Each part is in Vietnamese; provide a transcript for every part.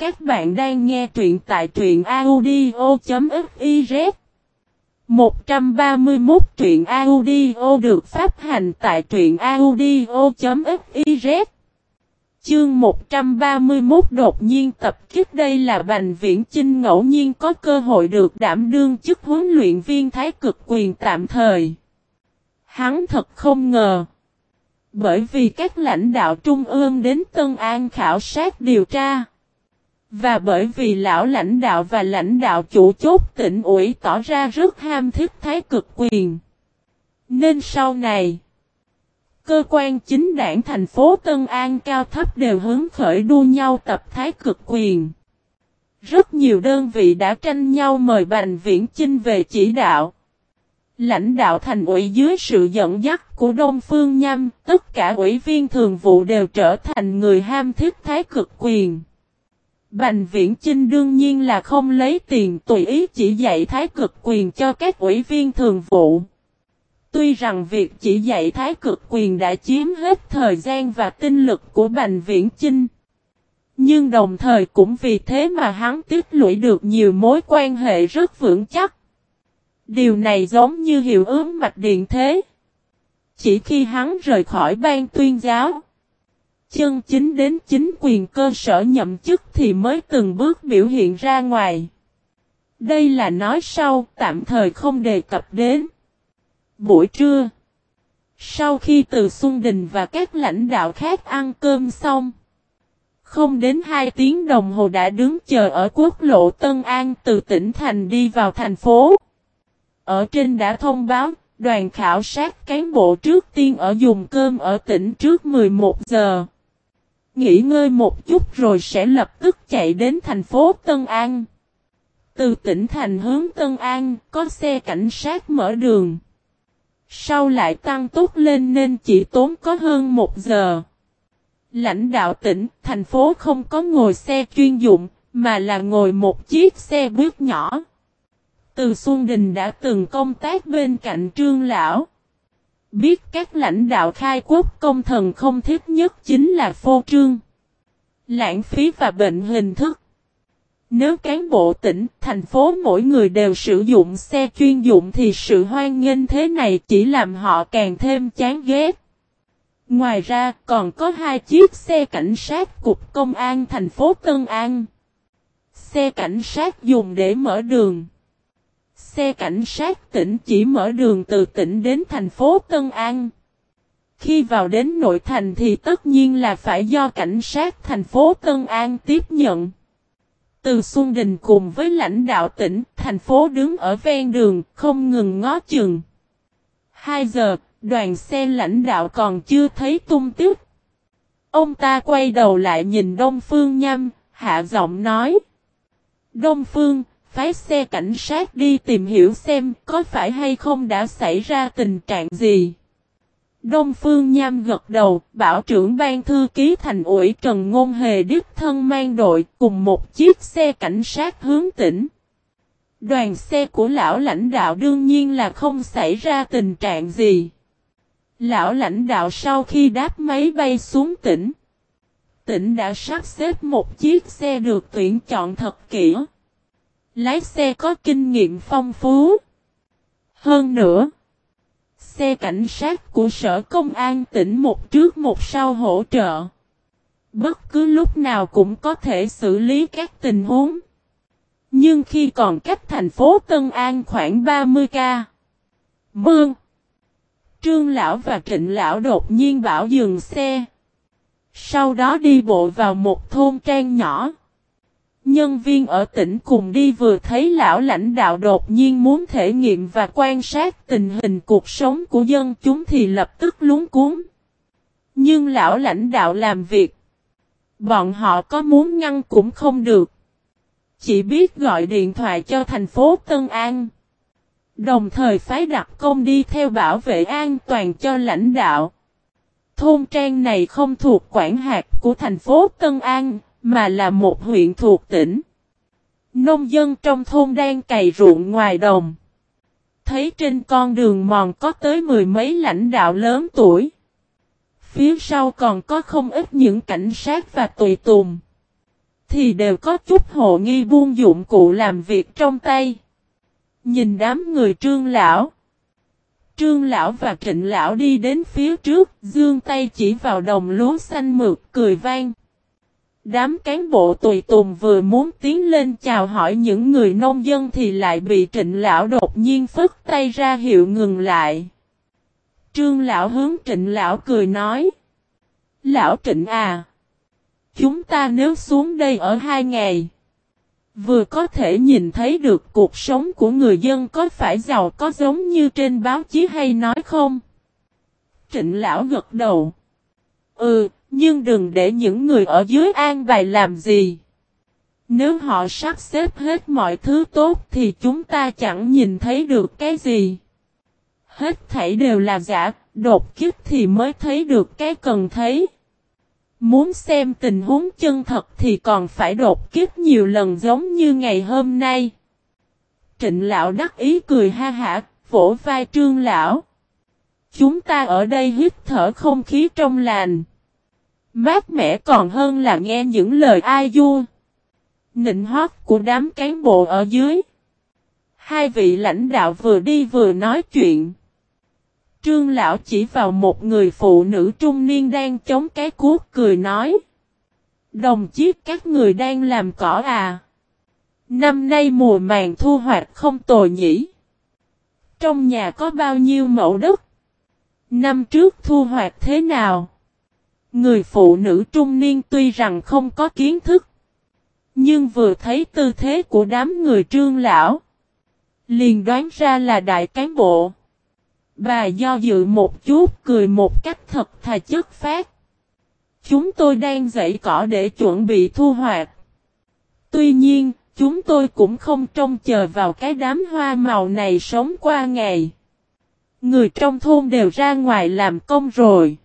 Các bạn đang nghe truyện tại truyện audio.fiz 131 truyện audio được phát hành tại truyện audio.fiz Chương 131 đột nhiên tập kích đây là Bành Viễn Chinh ngẫu nhiên có cơ hội được đảm đương chức huấn luyện viên thái cực quyền tạm thời. Hắn thật không ngờ. Bởi vì các lãnh đạo trung ương đến Tân An khảo sát điều tra. Và bởi vì lão lãnh đạo và lãnh đạo chủ chốt tỉnh ủy tỏ ra rất ham thích thái cực quyền. Nên sau này, cơ quan chính đảng thành phố Tân An cao thấp đều hướng khởi đua nhau tập thái cực quyền. Rất nhiều đơn vị đã tranh nhau mời Bành Viễn Chinh về chỉ đạo. Lãnh đạo thành ủy dưới sự dẫn dắt của Đông Phương Nhâm, tất cả ủy viên thường vụ đều trở thành người ham thích thái cực quyền. Bành Viễn Chinh đương nhiên là không lấy tiền tùy ý chỉ dạy thái cực quyền cho các ủy viên thường vụ. Tuy rằng việc chỉ dạy thái cực quyền đã chiếm hết thời gian và tinh lực của Bành Viễn Chinh. Nhưng đồng thời cũng vì thế mà hắn tích lũy được nhiều mối quan hệ rất vững chắc. Điều này giống như hiệu ứng mạch điện thế. Chỉ khi hắn rời khỏi ban tuyên giáo, chân chính đến chính quyền cơ sở nhậm chức thì mới từng bước biểu hiện ra ngoài. Đây là nói sau, tạm thời không đề cập đến. Buổi trưa, sau khi từ Xuân Đình và các lãnh đạo khác ăn cơm xong, không đến 2 tiếng đồng hồ đã đứng chờ ở quốc lộ Tân An từ tỉnh thành đi vào thành phố. Ở trên đã thông báo, đoàn khảo sát cán bộ trước tiên ở dùng cơm ở tỉnh trước 11 giờ. Nghỉ ngơi một chút rồi sẽ lập tức chạy đến thành phố Tân An. Từ tỉnh thành hướng Tân An, có xe cảnh sát mở đường. Sau lại tăng tốc lên nên chỉ tốn có hơn một giờ. Lãnh đạo tỉnh, thành phố không có ngồi xe chuyên dụng, mà là ngồi một chiếc xe bước nhỏ. Từ Xuân Đình đã từng công tác bên cạnh trương lão. Biết các lãnh đạo khai quốc công thần không thích nhất chính là phô trương. Lãng phí và bệnh hình thức. Nếu cán bộ tỉnh, thành phố mỗi người đều sử dụng xe chuyên dụng thì sự hoan nghênh thế này chỉ làm họ càng thêm chán ghét. Ngoài ra còn có hai chiếc xe cảnh sát cục công an thành phố Tân An. Xe cảnh sát dùng để mở đường. Xe cảnh sát tỉnh chỉ mở đường từ tỉnh đến thành phố Tân An. Khi vào đến nội thành thì tất nhiên là phải do cảnh sát thành phố Tân An tiếp nhận. Từ Xuân Đình cùng với lãnh đạo tỉnh, thành phố đứng ở ven đường, không ngừng ngó chừng. 2 giờ, đoàn xe lãnh đạo còn chưa thấy tung tiếc. Ông ta quay đầu lại nhìn Đông Phương Nhâm, hạ giọng nói. Đông Phương, phái xe cảnh sát đi tìm hiểu xem có phải hay không đã xảy ra tình trạng gì. Đông Phương Nham gật đầu, bảo trưởng ban thư ký thành ủy Trần Ngôn Hề đích thân mang đội cùng một chiếc xe cảnh sát hướng tỉnh. Đoàn xe của lão lãnh đạo đương nhiên là không xảy ra tình trạng gì. Lão lãnh đạo sau khi đáp máy bay xuống tỉnh, tỉnh đã sắp xếp một chiếc xe được tuyển chọn thật kỹ. Lái xe có kinh nghiệm phong phú. Hơn nữa, xe cảnh sát của sở công an tỉnh một trước một sau hỗ trợ. Bất cứ lúc nào cũng có thể xử lý các tình huống. Nhưng khi còn cách thành phố Tân An khoảng 30 ca. Mương. Trương Lão và Trịnh Lão đột nhiên bảo dừng xe. Sau đó đi bộ vào một thôn trang nhỏ. Nhân viên ở tỉnh cùng đi vừa thấy lão lãnh đạo đột nhiên muốn thể nghiệm và quan sát tình hình cuộc sống của dân chúng thì lập tức lúng cuốn. Nhưng lão lãnh đạo làm việc. Bọn họ có muốn ngăn cũng không được. Chỉ biết gọi điện thoại cho thành phố Tân An. Đồng thời phái đặc công đi theo bảo vệ an toàn cho lãnh đạo. Thôn trang này không thuộc quản hạt của thành phố Tân An, mà là một huyện thuộc tỉnh. Nông dân trong thôn đang cày ruộng ngoài đồng. Thấy trên con đường mòn có tới mười mấy lãnh đạo lớn tuổi. Phía sau còn có không ít những cảnh sát và tùy tùng. thì đều có chút hồ nghi buông dụng cụ làm việc trong tay. Nhìn đám người trương lão. Trương lão và trịnh lão đi đến phía trước, dương tay chỉ vào đồng lúa xanh mượt, cười vang. Đám cán bộ tùy tùng vừa muốn tiến lên chào hỏi những người nông dân thì lại bị trịnh lão đột nhiên phức tay ra hiệu ngừng lại. Trương lão hướng trịnh lão cười nói. Lão trịnh à. Chúng ta nếu xuống đây ở hai ngày. Vừa có thể nhìn thấy được cuộc sống của người dân có phải giàu có giống như trên báo chí hay nói không? Trịnh lão gật đầu. Ừ, nhưng đừng để những người ở dưới an bài làm gì. Nếu họ sắp xếp hết mọi thứ tốt thì chúng ta chẳng nhìn thấy được cái gì. Hết thảy đều là giả, đột kích thì mới thấy được cái cần thấy. Muốn xem tình huống chân thật thì còn phải đột kích nhiều lần giống như ngày hôm nay. Trịnh lão đắc ý cười ha hả, vỗ vai trương lão. Chúng ta ở đây hít thở không khí trong lành. Mát mẻ còn hơn là nghe những lời ai du. Nịnh hót của đám cán bộ ở dưới. Hai vị lãnh đạo vừa đi vừa nói chuyện. Trương lão chỉ vào một người phụ nữ trung niên đang chống cái cuốc cười nói. Đồng chí, các người đang làm cỏ à. Năm nay mùa màng thu hoạch không tồi nhỉ. Trong nhà có bao nhiêu mẫu đất? Năm trước thu hoạch thế nào? Người phụ nữ trung niên tuy rằng không có kiến thức. Nhưng vừa thấy tư thế của đám người trương lão. Liền đoán ra là đại cán bộ. Bà do dự một chút cười một cách thật thà chất phát. Chúng tôi đang dậy cỏ để chuẩn bị thu hoạch. Tuy nhiên, chúng tôi cũng không trông chờ vào cái đám hoa màu này sống qua ngày. Người trong thôn đều ra ngoài làm công rồi.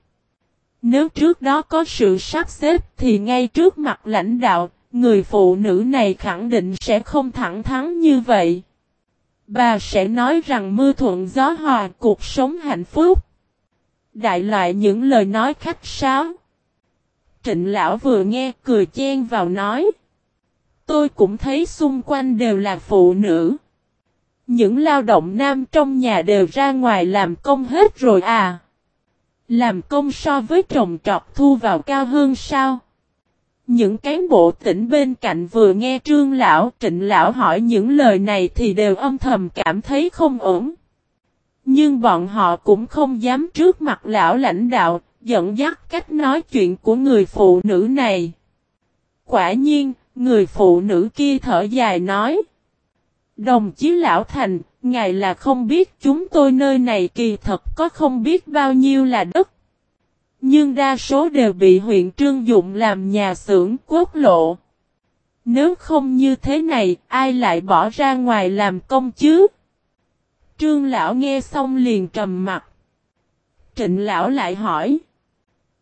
Nếu trước đó có sự sắp xếp thì ngay trước mặt lãnh đạo, người phụ nữ này khẳng định sẽ không thẳng thắn như vậy. Bà sẽ nói rằng mưa thuận gió hòa cuộc sống hạnh phúc. Đại loại những lời nói khách sáo. Trịnh lão vừa nghe cười chen vào nói. Tôi cũng thấy xung quanh đều là phụ nữ. Những lao động nam trong nhà đều ra ngoài làm công hết rồi à. Làm công so với trồng trọt thu vào cao hơn sao? Những cán bộ tỉnh bên cạnh vừa nghe trương lão, trịnh lão hỏi những lời này thì đều âm thầm cảm thấy không ổn. Nhưng bọn họ cũng không dám trước mặt lão lãnh đạo, dẫn dắt cách nói chuyện của người phụ nữ này. Quả nhiên, người phụ nữ kia thở dài nói. Đồng chí lão thành, ngài là không biết chúng tôi nơi này kỳ thật có không biết bao nhiêu là đất. Nhưng đa số đều bị huyện Trương Dụng làm nhà xưởng quốc lộ. Nếu không như thế này, ai lại bỏ ra ngoài làm công chứ? Trương lão nghe xong liền trầm mặt. Trịnh lão lại hỏi.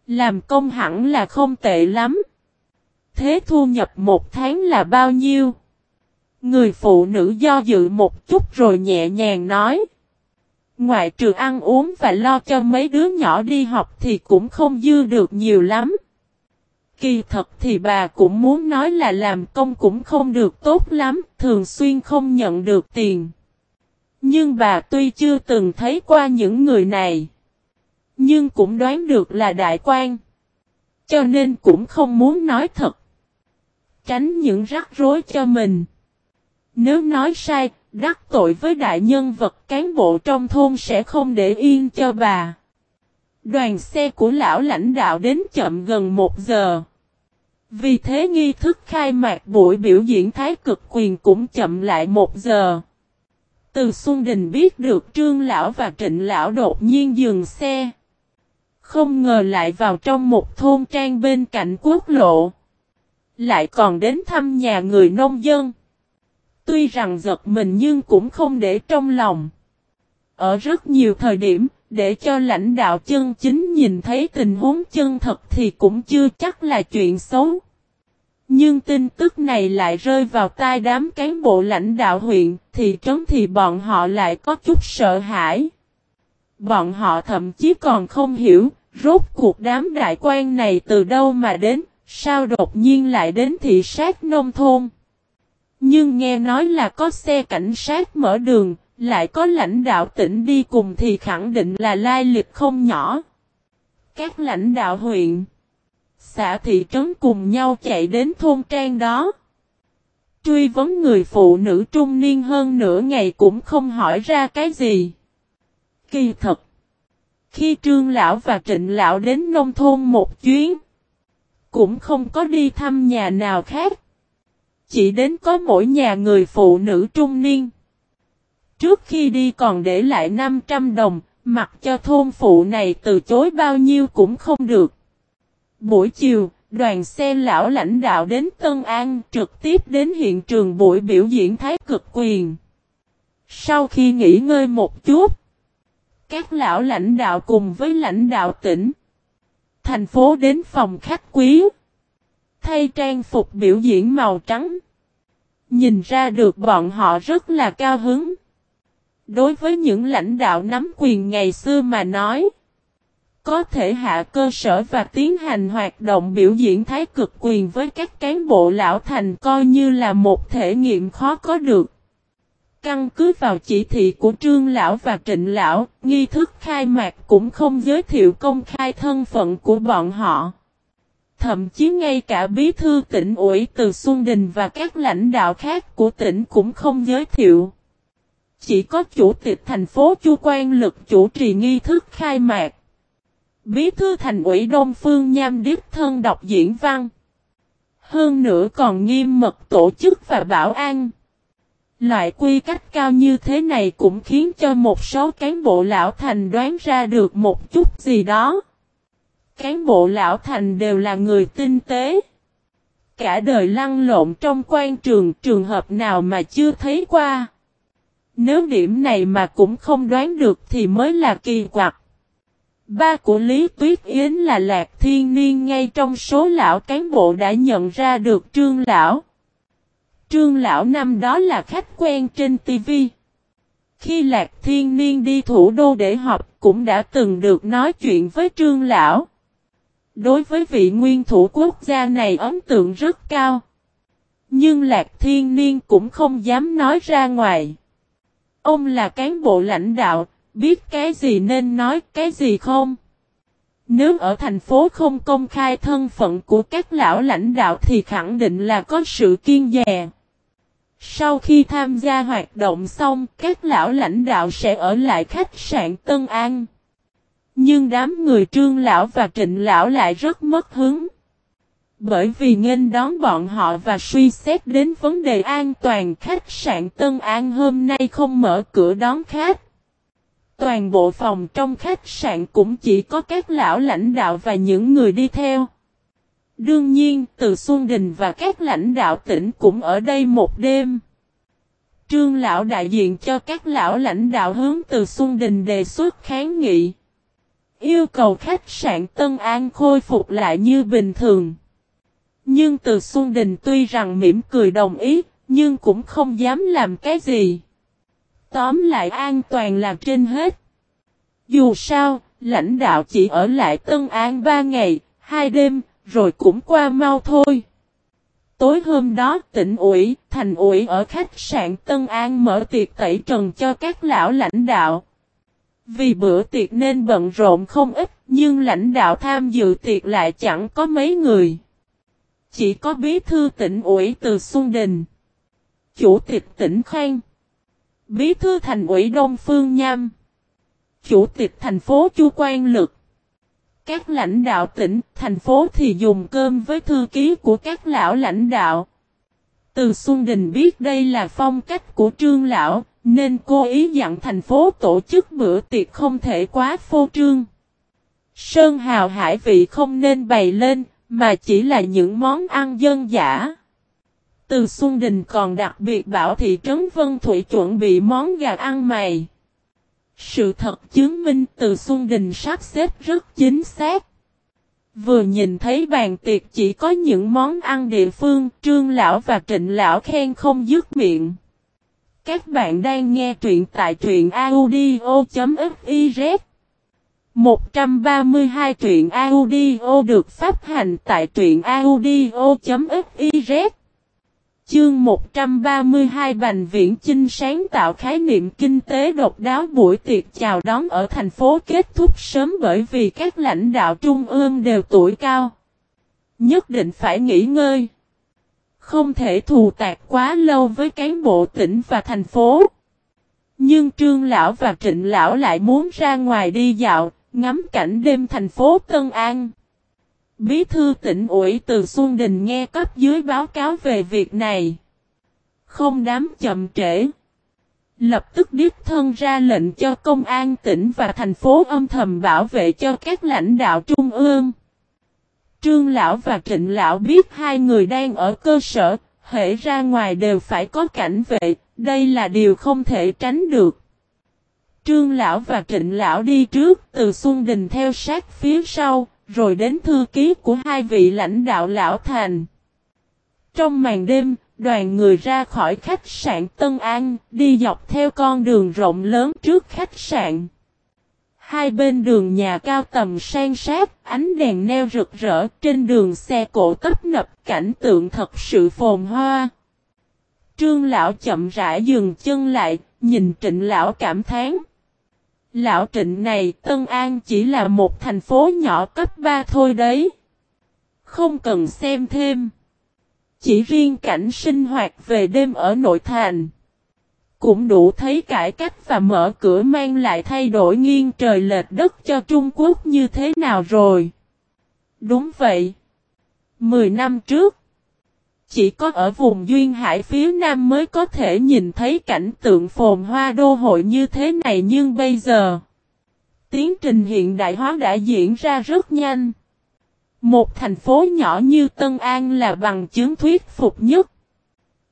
Làm công hẳn là không tệ lắm. Thế thu nhập một tháng là bao nhiêu? Người phụ nữ do dự một chút rồi nhẹ nhàng nói. Ngoại trừ ăn uống và lo cho mấy đứa nhỏ đi học thì cũng không dư được nhiều lắm. Kỳ thật thì bà cũng muốn nói là làm công cũng không được tốt lắm, thường xuyên không nhận được tiền. Nhưng bà tuy chưa từng thấy qua những người này, nhưng cũng đoán được là đại quan. Cho nên cũng không muốn nói thật. Tránh những rắc rối cho mình. Nếu nói sai, đắc tội với đại nhân vật cán bộ trong thôn sẽ không để yên cho bà. Đoàn xe của lão lãnh đạo đến chậm gần một giờ. Vì thế nghi thức khai mạc buổi biểu diễn thái cực quyền cũng chậm lại một giờ. Từ Xuân Đình biết được Trương Lão và Trịnh Lão đột nhiên dừng xe. Không ngờ lại vào trong một thôn trang bên cạnh quốc lộ. Lại còn đến thăm nhà người nông dân. Tuy rằng giật mình nhưng cũng không để trong lòng. Ở rất nhiều thời điểm, để cho lãnh đạo chân chính nhìn thấy tình huống chân thật thì cũng chưa chắc là chuyện xấu. Nhưng tin tức này lại rơi vào tai đám cán bộ lãnh đạo huyện, thì trấn thì bọn họ lại có chút sợ hãi. Bọn họ thậm chí còn không hiểu, rốt cuộc đám đại quan này từ đâu mà đến, Sao đột nhiên lại đến thị sát nông thôn? Nhưng nghe nói là có xe cảnh sát mở đường, lại có lãnh đạo tỉnh đi cùng thì khẳng định là lai lịch không nhỏ. Các lãnh đạo huyện, xã thị trấn cùng nhau chạy đến thôn trang đó. Truy vấn người phụ nữ trung niên hơn nửa ngày cũng không hỏi ra cái gì. Kỳ thật. Khi trương lão và trịnh lão đến nông thôn một chuyến. Cũng không có đi thăm nhà nào khác. Chỉ đến có mỗi nhà người phụ nữ trung niên. Trước khi đi còn để lại 500 đồng, mặc cho thôn phụ này từ chối bao nhiêu cũng không được. Buổi chiều, đoàn xe lão lãnh đạo đến Tân An trực tiếp đến hiện trường buổi biểu diễn thái cực quyền. Sau khi nghỉ ngơi một chút, các lão lãnh đạo cùng với lãnh đạo tỉnh, thành phố đến phòng khách quý, thay trang phục biểu diễn màu trắng. Nhìn ra được bọn họ rất là cao hứng. Đối với những lãnh đạo nắm quyền ngày xưa mà nói, có thể hạ cơ sở và tiến hành hoạt động biểu diễn thái cực quyền với các cán bộ lão thành coi như là một thể nghiệm khó có được. Căn cứ vào chỉ thị của trương lão và trịnh lão, nghi thức khai mạc cũng không giới thiệu công khai thân phận của bọn họ. Thậm chí ngay cả bí thư tỉnh ủy từ Xuân Đình và các lãnh đạo khác của tỉnh cũng không giới thiệu. Chỉ có chủ tịch thành phố Chu Quan Lực chủ trì nghi thức khai mạc. Bí thư thành ủy Đông Phương Nham Điếp thân đọc diễn văn. Hơn nữa còn nghiêm mật tổ chức và bảo an. Loại quy cách cao như thế này cũng khiến cho một số cán bộ lão thành đoán ra được một chút gì đó. Cán bộ lão thành đều là người tinh tế. Cả đời lăn lộn trong quan trường trường hợp nào mà chưa thấy qua. Nếu điểm này mà cũng không đoán được thì mới là kỳ quặc. Ba của Lý Tuyết Yến là Lạc Thiên Niên ngay trong số lão cán bộ đã nhận ra được Trương Lão. Trương Lão năm đó là khách quen trên TV. Khi Lạc Thiên Niên đi thủ đô để họp cũng đã từng được nói chuyện với Trương Lão. Đối với vị nguyên thủ quốc gia này ấn tượng rất cao. Nhưng Lạc Thiên Niên cũng không dám nói ra ngoài. Ông là cán bộ lãnh đạo, biết cái gì nên nói, cái gì không. Nếu ở thành phố không công khai thân phận của các lão lãnh đạo thì khẳng định là có sự kiên dè. Sau khi tham gia hoạt động xong, các lão lãnh đạo sẽ ở lại khách sạn Tân An. Nhưng đám người trương lão và trịnh lão lại rất mất hứng. Bởi vì nghênh đón bọn họ và suy xét đến vấn đề an toàn khách sạn Tân An hôm nay không mở cửa đón khách. Toàn bộ phòng trong khách sạn cũng chỉ có các lão lãnh đạo và những người đi theo. Đương nhiên, từ Xuân Đình và các lãnh đạo tỉnh cũng ở đây một đêm. Trương lão đại diện cho các lão lãnh đạo hướng từ Xuân Đình đề xuất kháng nghị. Yêu cầu khách sạn Tân An khôi phục lại như bình thường. Nhưng từ Xuân Đình tuy rằng mỉm cười đồng ý, nhưng cũng không dám làm cái gì. Tóm lại an toàn là trên hết. Dù sao, lãnh đạo chỉ ở lại Tân An ba ngày, hai đêm, rồi cũng qua mau thôi. Tối hôm đó tỉnh ủy, thành ủy ở khách sạn Tân An mở tiệc tẩy trần cho các lão lãnh đạo. Vì bữa tiệc nên bận rộn không ít, nhưng lãnh đạo tham dự tiệc lại chẳng có mấy người. Chỉ có bí thư tỉnh ủy từ Xuân Đình. Chủ tịch tỉnh Khang. Bí thư thành ủy Đông Phương Nham. Chủ tịch thành phố Chu Quan Lực. Các lãnh đạo tỉnh, thành phố thì dùng cơm với thư ký của các lão lãnh đạo. Từ Xuân Đình biết đây là phong cách của trương lão, nên cô ý dặn thành phố tổ chức bữa tiệc không thể quá phô trương. Sơn hào hải vị không nên bày lên, mà chỉ là những món ăn dân giả. Từ Xuân Đình còn đặc biệt bảo thị trấn Vân Thủy chuẩn bị món gà ăn mày. Sự thật chứng minh từ Xuân Đình sắp xếp rất chính xác. Vừa nhìn thấy bàn tiệc chỉ có những món ăn địa phương, trương lão và trịnh lão khen không dứt miệng. Các bạn đang nghe truyện tại truyện audio.fiz 132 truyện audio được phát hành tại truyện audio.fiz Chương 132 Bành Viễn Chinh sáng tạo khái niệm kinh tế độc đáo buổi tiệc chào đón ở thành phố kết thúc sớm bởi vì các lãnh đạo trung ương đều tuổi cao. Nhất định phải nghỉ ngơi. Không thể thù tạc quá lâu với cán bộ tỉnh và thành phố. Nhưng Trương Lão và Trịnh Lão lại muốn ra ngoài đi dạo, ngắm cảnh đêm thành phố Tân An. Bí thư tỉnh ủy từ Xuân Đình nghe cấp dưới báo cáo về việc này. Không đám chậm trễ. Lập tức điếp thân ra lệnh cho công an tỉnh và thành phố âm thầm bảo vệ cho các lãnh đạo trung ương. Trương Lão và Trịnh Lão biết hai người đang ở cơ sở, hệ ra ngoài đều phải có cảnh vệ, đây là điều không thể tránh được. Trương Lão và Trịnh Lão đi trước, từ Xuân Đình theo sát phía sau, rồi đến thư ký của hai vị lãnh đạo Lão Thành. Trong màn đêm, đoàn người ra khỏi khách sạn Tân An, đi dọc theo con đường rộng lớn trước khách sạn. Hai bên đường nhà cao tầm sang sát, ánh đèn neo rực rỡ, trên đường xe cộ tấp nập cảnh tượng thật sự phồn hoa. Trương lão chậm rãi dừng chân lại, nhìn trịnh lão cảm thán. Lão trịnh này Tân An chỉ là một thành phố nhỏ cấp 3 thôi đấy. Không cần xem thêm. Chỉ riêng cảnh sinh hoạt về đêm ở nội thành. Cũng đủ thấy cải cách và mở cửa mang lại thay đổi nghiêng trời lệch đất cho Trung Quốc như thế nào rồi. Đúng vậy. Mười năm trước. Chỉ có ở vùng Duyên Hải phía Nam mới có thể nhìn thấy cảnh tượng phồn hoa đô hội như thế này nhưng bây giờ. Tiến trình hiện đại hóa đã diễn ra rất nhanh. Một thành phố nhỏ như Tân An là bằng chứng thuyết phục nhất.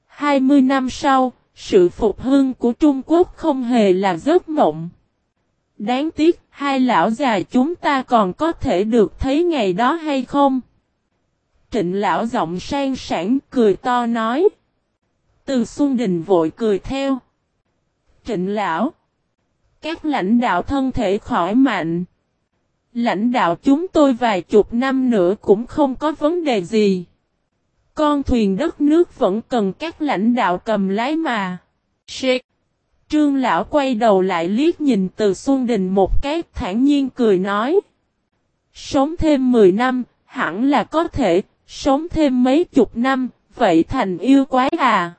20 năm sau, sự phục hưng của Trung Quốc không hề là giấc mộng. Đáng tiếc, hai lão già chúng ta còn có thể được thấy ngày đó hay không? Trịnh lão giọng sang sảng cười to nói. Từ Xuân Đình vội cười theo. Trịnh lão. Các lãnh đạo thân thể khỏi mạnh. Lãnh đạo chúng tôi vài chục năm nữa cũng không có vấn đề gì. Con thuyền đất nước vẫn cần các lãnh đạo cầm lái mà. Shit. Trương lão quay đầu lại liếc nhìn từ Xuân Đình một cái thản nhiên cười nói. Sống thêm 10 năm, hẳn là có thể, sống thêm mấy chục năm, vậy thành yêu quái à.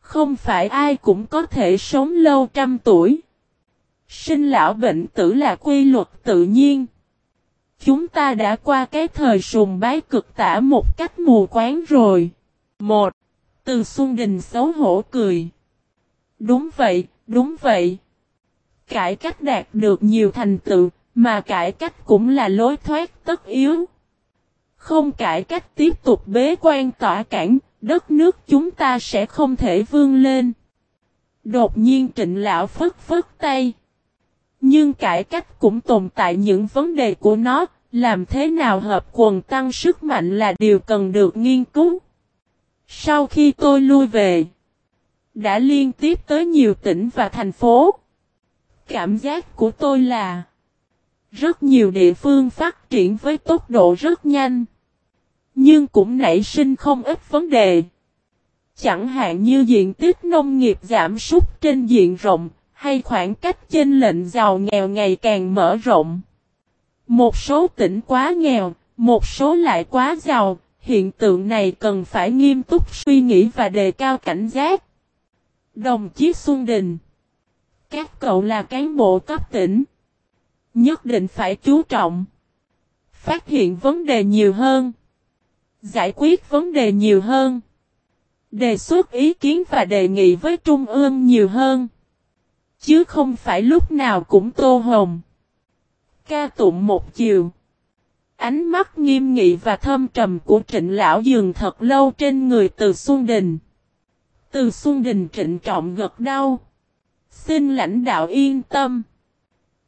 Không phải ai cũng có thể sống lâu trăm tuổi. Sinh lão bệnh tử là quy luật tự nhiên. Chúng ta đã qua cái thời sùng bái cực tả một cách mù quáng rồi. Một. Từ Xuân Đình xấu hổ cười. Đúng vậy, đúng vậy. Cải cách đạt được nhiều thành tựu, mà cải cách cũng là lối thoát tất yếu. Không cải cách tiếp tục bế quan tỏa cản, đất nước chúng ta sẽ không thể vươn lên. Đột nhiên trịnh lão phất phất tay. Nhưng cải cách cũng tồn tại những vấn đề của nó, làm thế nào hợp quần tăng sức mạnh là điều cần được nghiên cứu. Sau khi tôi lui về, đã liên tiếp tới nhiều tỉnh và thành phố. Cảm giác của tôi là rất nhiều địa phương phát triển với tốc độ rất nhanh. Nhưng cũng nảy sinh không ít vấn đề. Chẳng hạn như diện tích nông nghiệp giảm sút trên diện rộng, hay khoảng cách trên lệnh giàu nghèo ngày càng mở rộng. Một số tỉnh quá nghèo, một số lại quá giàu, hiện tượng này cần phải nghiêm túc suy nghĩ và đề cao cảnh giác. Đồng chí Xuân Đình Các cậu là cán bộ cấp tỉnh. Nhất định phải chú trọng. Phát hiện vấn đề nhiều hơn. Giải quyết vấn đề nhiều hơn. Đề xuất ý kiến và đề nghị với Trung ương nhiều hơn. Chứ không phải lúc nào cũng tô hồng. Ca tụng một chiều. Ánh mắt nghiêm nghị và thâm trầm của trịnh lão dường thật lâu trên người từ Xuân Đình. Từ Xuân Đình trịnh trọng gật đau. Xin lãnh đạo yên tâm.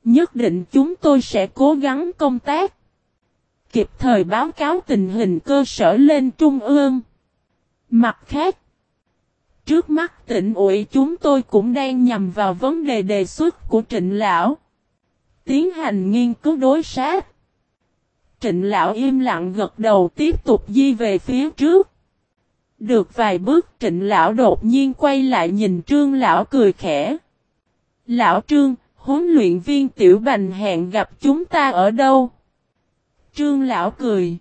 Nhất định chúng tôi sẽ cố gắng công tác. Kịp thời báo cáo tình hình cơ sở lên trung ương. Mặt khác, trước mắt tỉnh ủy chúng tôi cũng đang nhằm vào vấn đề đề xuất của trịnh lão. Tiến hành nghiên cứu đối sát. Trịnh lão im lặng gật đầu tiếp tục di về phía trước. Được vài bước trịnh lão đột nhiên quay lại nhìn trương lão cười khẽ. Lão trương, huấn luyện viên tiểu bành hẹn gặp chúng ta ở đâu? Trương lão cười.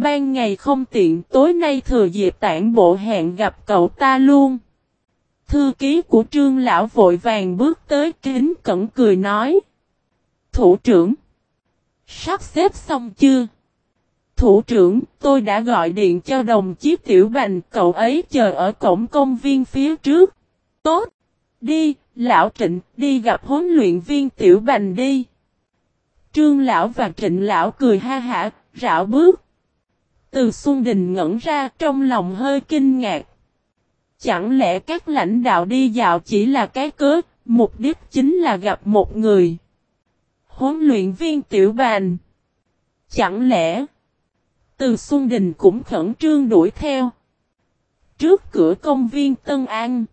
Ban ngày không tiện tối nay thừa dịp tản bộ hẹn gặp cậu ta luôn. Thư ký của trương lão vội vàng bước tới kính cẩn cười nói. Thủ trưởng. Sắp xếp xong chưa? Thủ trưởng, tôi đã gọi điện cho đồng chí Tiểu Bành, cậu ấy chờ ở cổng công viên phía trước. Tốt! Đi, lão Trịnh, đi gặp huấn luyện viên Tiểu Bành đi. Trương lão và Trịnh lão cười ha hả, rảo bước. Từ Xuân Đình ngẩn ra trong lòng hơi kinh ngạc. Chẳng lẽ các lãnh đạo đi dạo chỉ là cái cớ, mục đích chính là gặp một người. Huấn luyện viên Tiểu Bàn. Chẳng lẽ... Từ Xuân Đình cũng khẩn trương đuổi theo. Trước cửa công viên Tân An.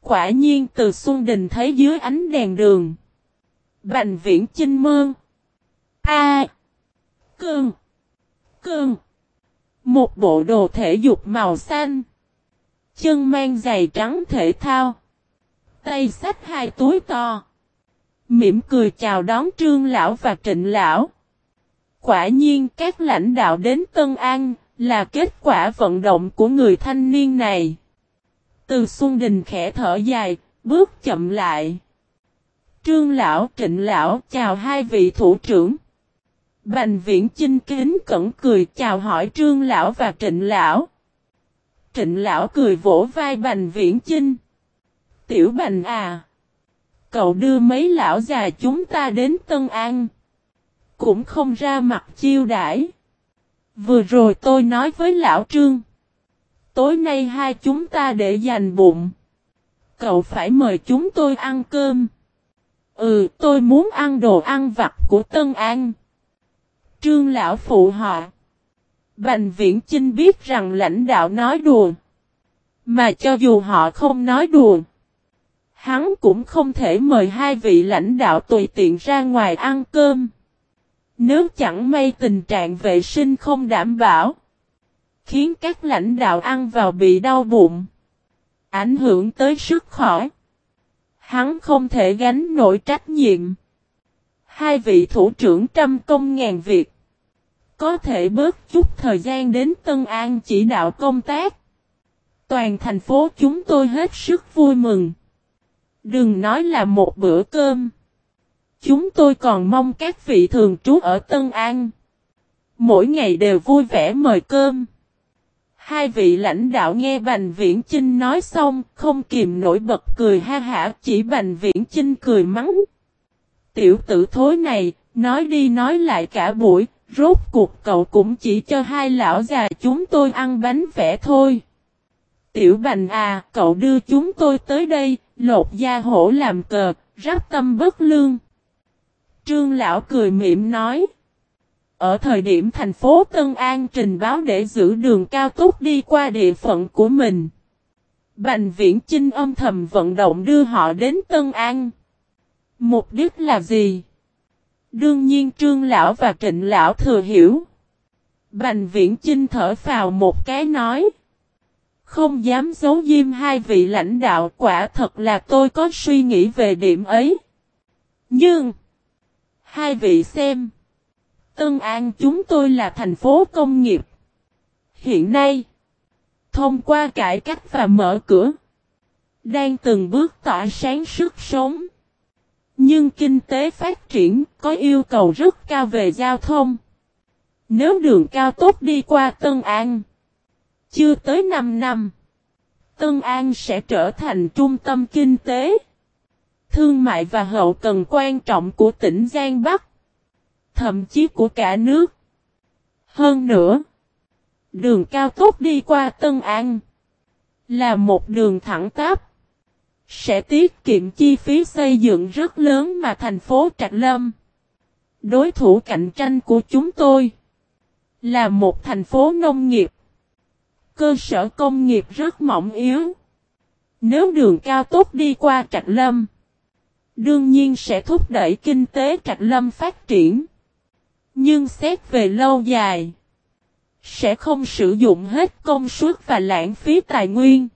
Quả nhiên từ Xuân Đình thấy dưới ánh đèn đường. Bành viễn chinh mơn. A. À. Cường. Cơn. Một bộ đồ thể dục màu xanh. Chân mang giày trắng thể thao. Tay xách hai túi to. Mỉm cười chào đón trương lão và trịnh lão. Quả nhiên các lãnh đạo đến Tân An là kết quả vận động của người thanh niên này. Từ Xuân Đình khẽ thở dài, bước chậm lại. Trương lão, trịnh lão, chào hai vị thủ trưởng. Bành viễn chinh kính cẩn cười chào hỏi trương lão và trịnh lão. Trịnh lão cười vỗ vai bành viễn chinh. Tiểu bành à. Cậu đưa mấy lão già chúng ta đến Tân An cũng không ra mặt chiêu đãi. Vừa rồi tôi nói với lão Trương. Tối nay hai chúng ta để dành bụng. Cậu phải mời chúng tôi ăn cơm. Ừ, tôi muốn ăn đồ ăn vặt của Tân An. Trương lão phụ họ. Bành viễn Chinh biết rằng lãnh đạo nói đùa. Mà cho dù họ không nói đùa. Hắn cũng không thể mời hai vị lãnh đạo tùy tiện ra ngoài ăn cơm. Nếu chẳng may tình trạng vệ sinh không đảm bảo, khiến các lãnh đạo ăn vào bị đau bụng, ảnh hưởng tới sức khỏe. Hắn không thể gánh nổi trách nhiệm. Hai vị thủ trưởng trăm công ngàn việc. Có thể bớt chút thời gian đến Tân An chỉ đạo công tác. Toàn thành phố chúng tôi hết sức vui mừng. Đừng nói là một bữa cơm. Chúng tôi còn mong các vị thường trú ở Tân An. Mỗi ngày đều vui vẻ mời cơm. Hai vị lãnh đạo nghe Bành Viễn Chinh nói xong, không kìm nổi bật cười ha hả, chỉ Bành Viễn Chinh cười mắng. Tiểu tử thối này, nói đi nói lại cả buổi, rốt cuộc cậu cũng chỉ cho hai lão già chúng tôi ăn bánh vẽ thôi. Tiểu Bành à, cậu đưa chúng tôi tới đây, lột da hổ làm cờ, rắc tâm bất lương. Trương Lão cười mỉm nói. Ở thời điểm thành phố Tân An trình báo để giữ đường cao tốc đi qua địa phận của mình. Bành viễn Chinh âm thầm vận động đưa họ đến Tân An. Mục đích là gì? Đương nhiên Trương Lão và Trịnh Lão thừa hiểu. Bành viễn Chinh thở vào một cái nói. Không dám giấu diêm hai vị lãnh đạo quả thật là tôi có suy nghĩ về điểm ấy. Nhưng... Hai vị xem. Tân An chúng tôi là thành phố công nghiệp. Hiện nay, thông qua cải cách và mở cửa, đang từng bước tỏa sáng sức sống. Nhưng kinh tế phát triển có yêu cầu rất cao về giao thông. Nếu đường cao tốc đi qua Tân An, chưa tới 5 năm, Tân An sẽ trở thành trung tâm kinh tế thương mại và hậu cần quan trọng của tỉnh Giang Bắc, thậm chí của cả nước. Hơn nữa, đường cao tốc đi qua Tân An là một đường thẳng tắp, sẽ tiết kiệm chi phí xây dựng rất lớn mà thành phố Trạch Lâm. Đối thủ cạnh tranh của chúng tôi là một thành phố nông nghiệp. Cơ sở công nghiệp rất mỏng yếu. Nếu đường cao tốc đi qua Trạch Lâm, Đương nhiên sẽ thúc đẩy kinh tế Trạch Lâm phát triển. Nhưng xét về lâu dài, sẽ không sử dụng hết công suất và lãng phí tài nguyên.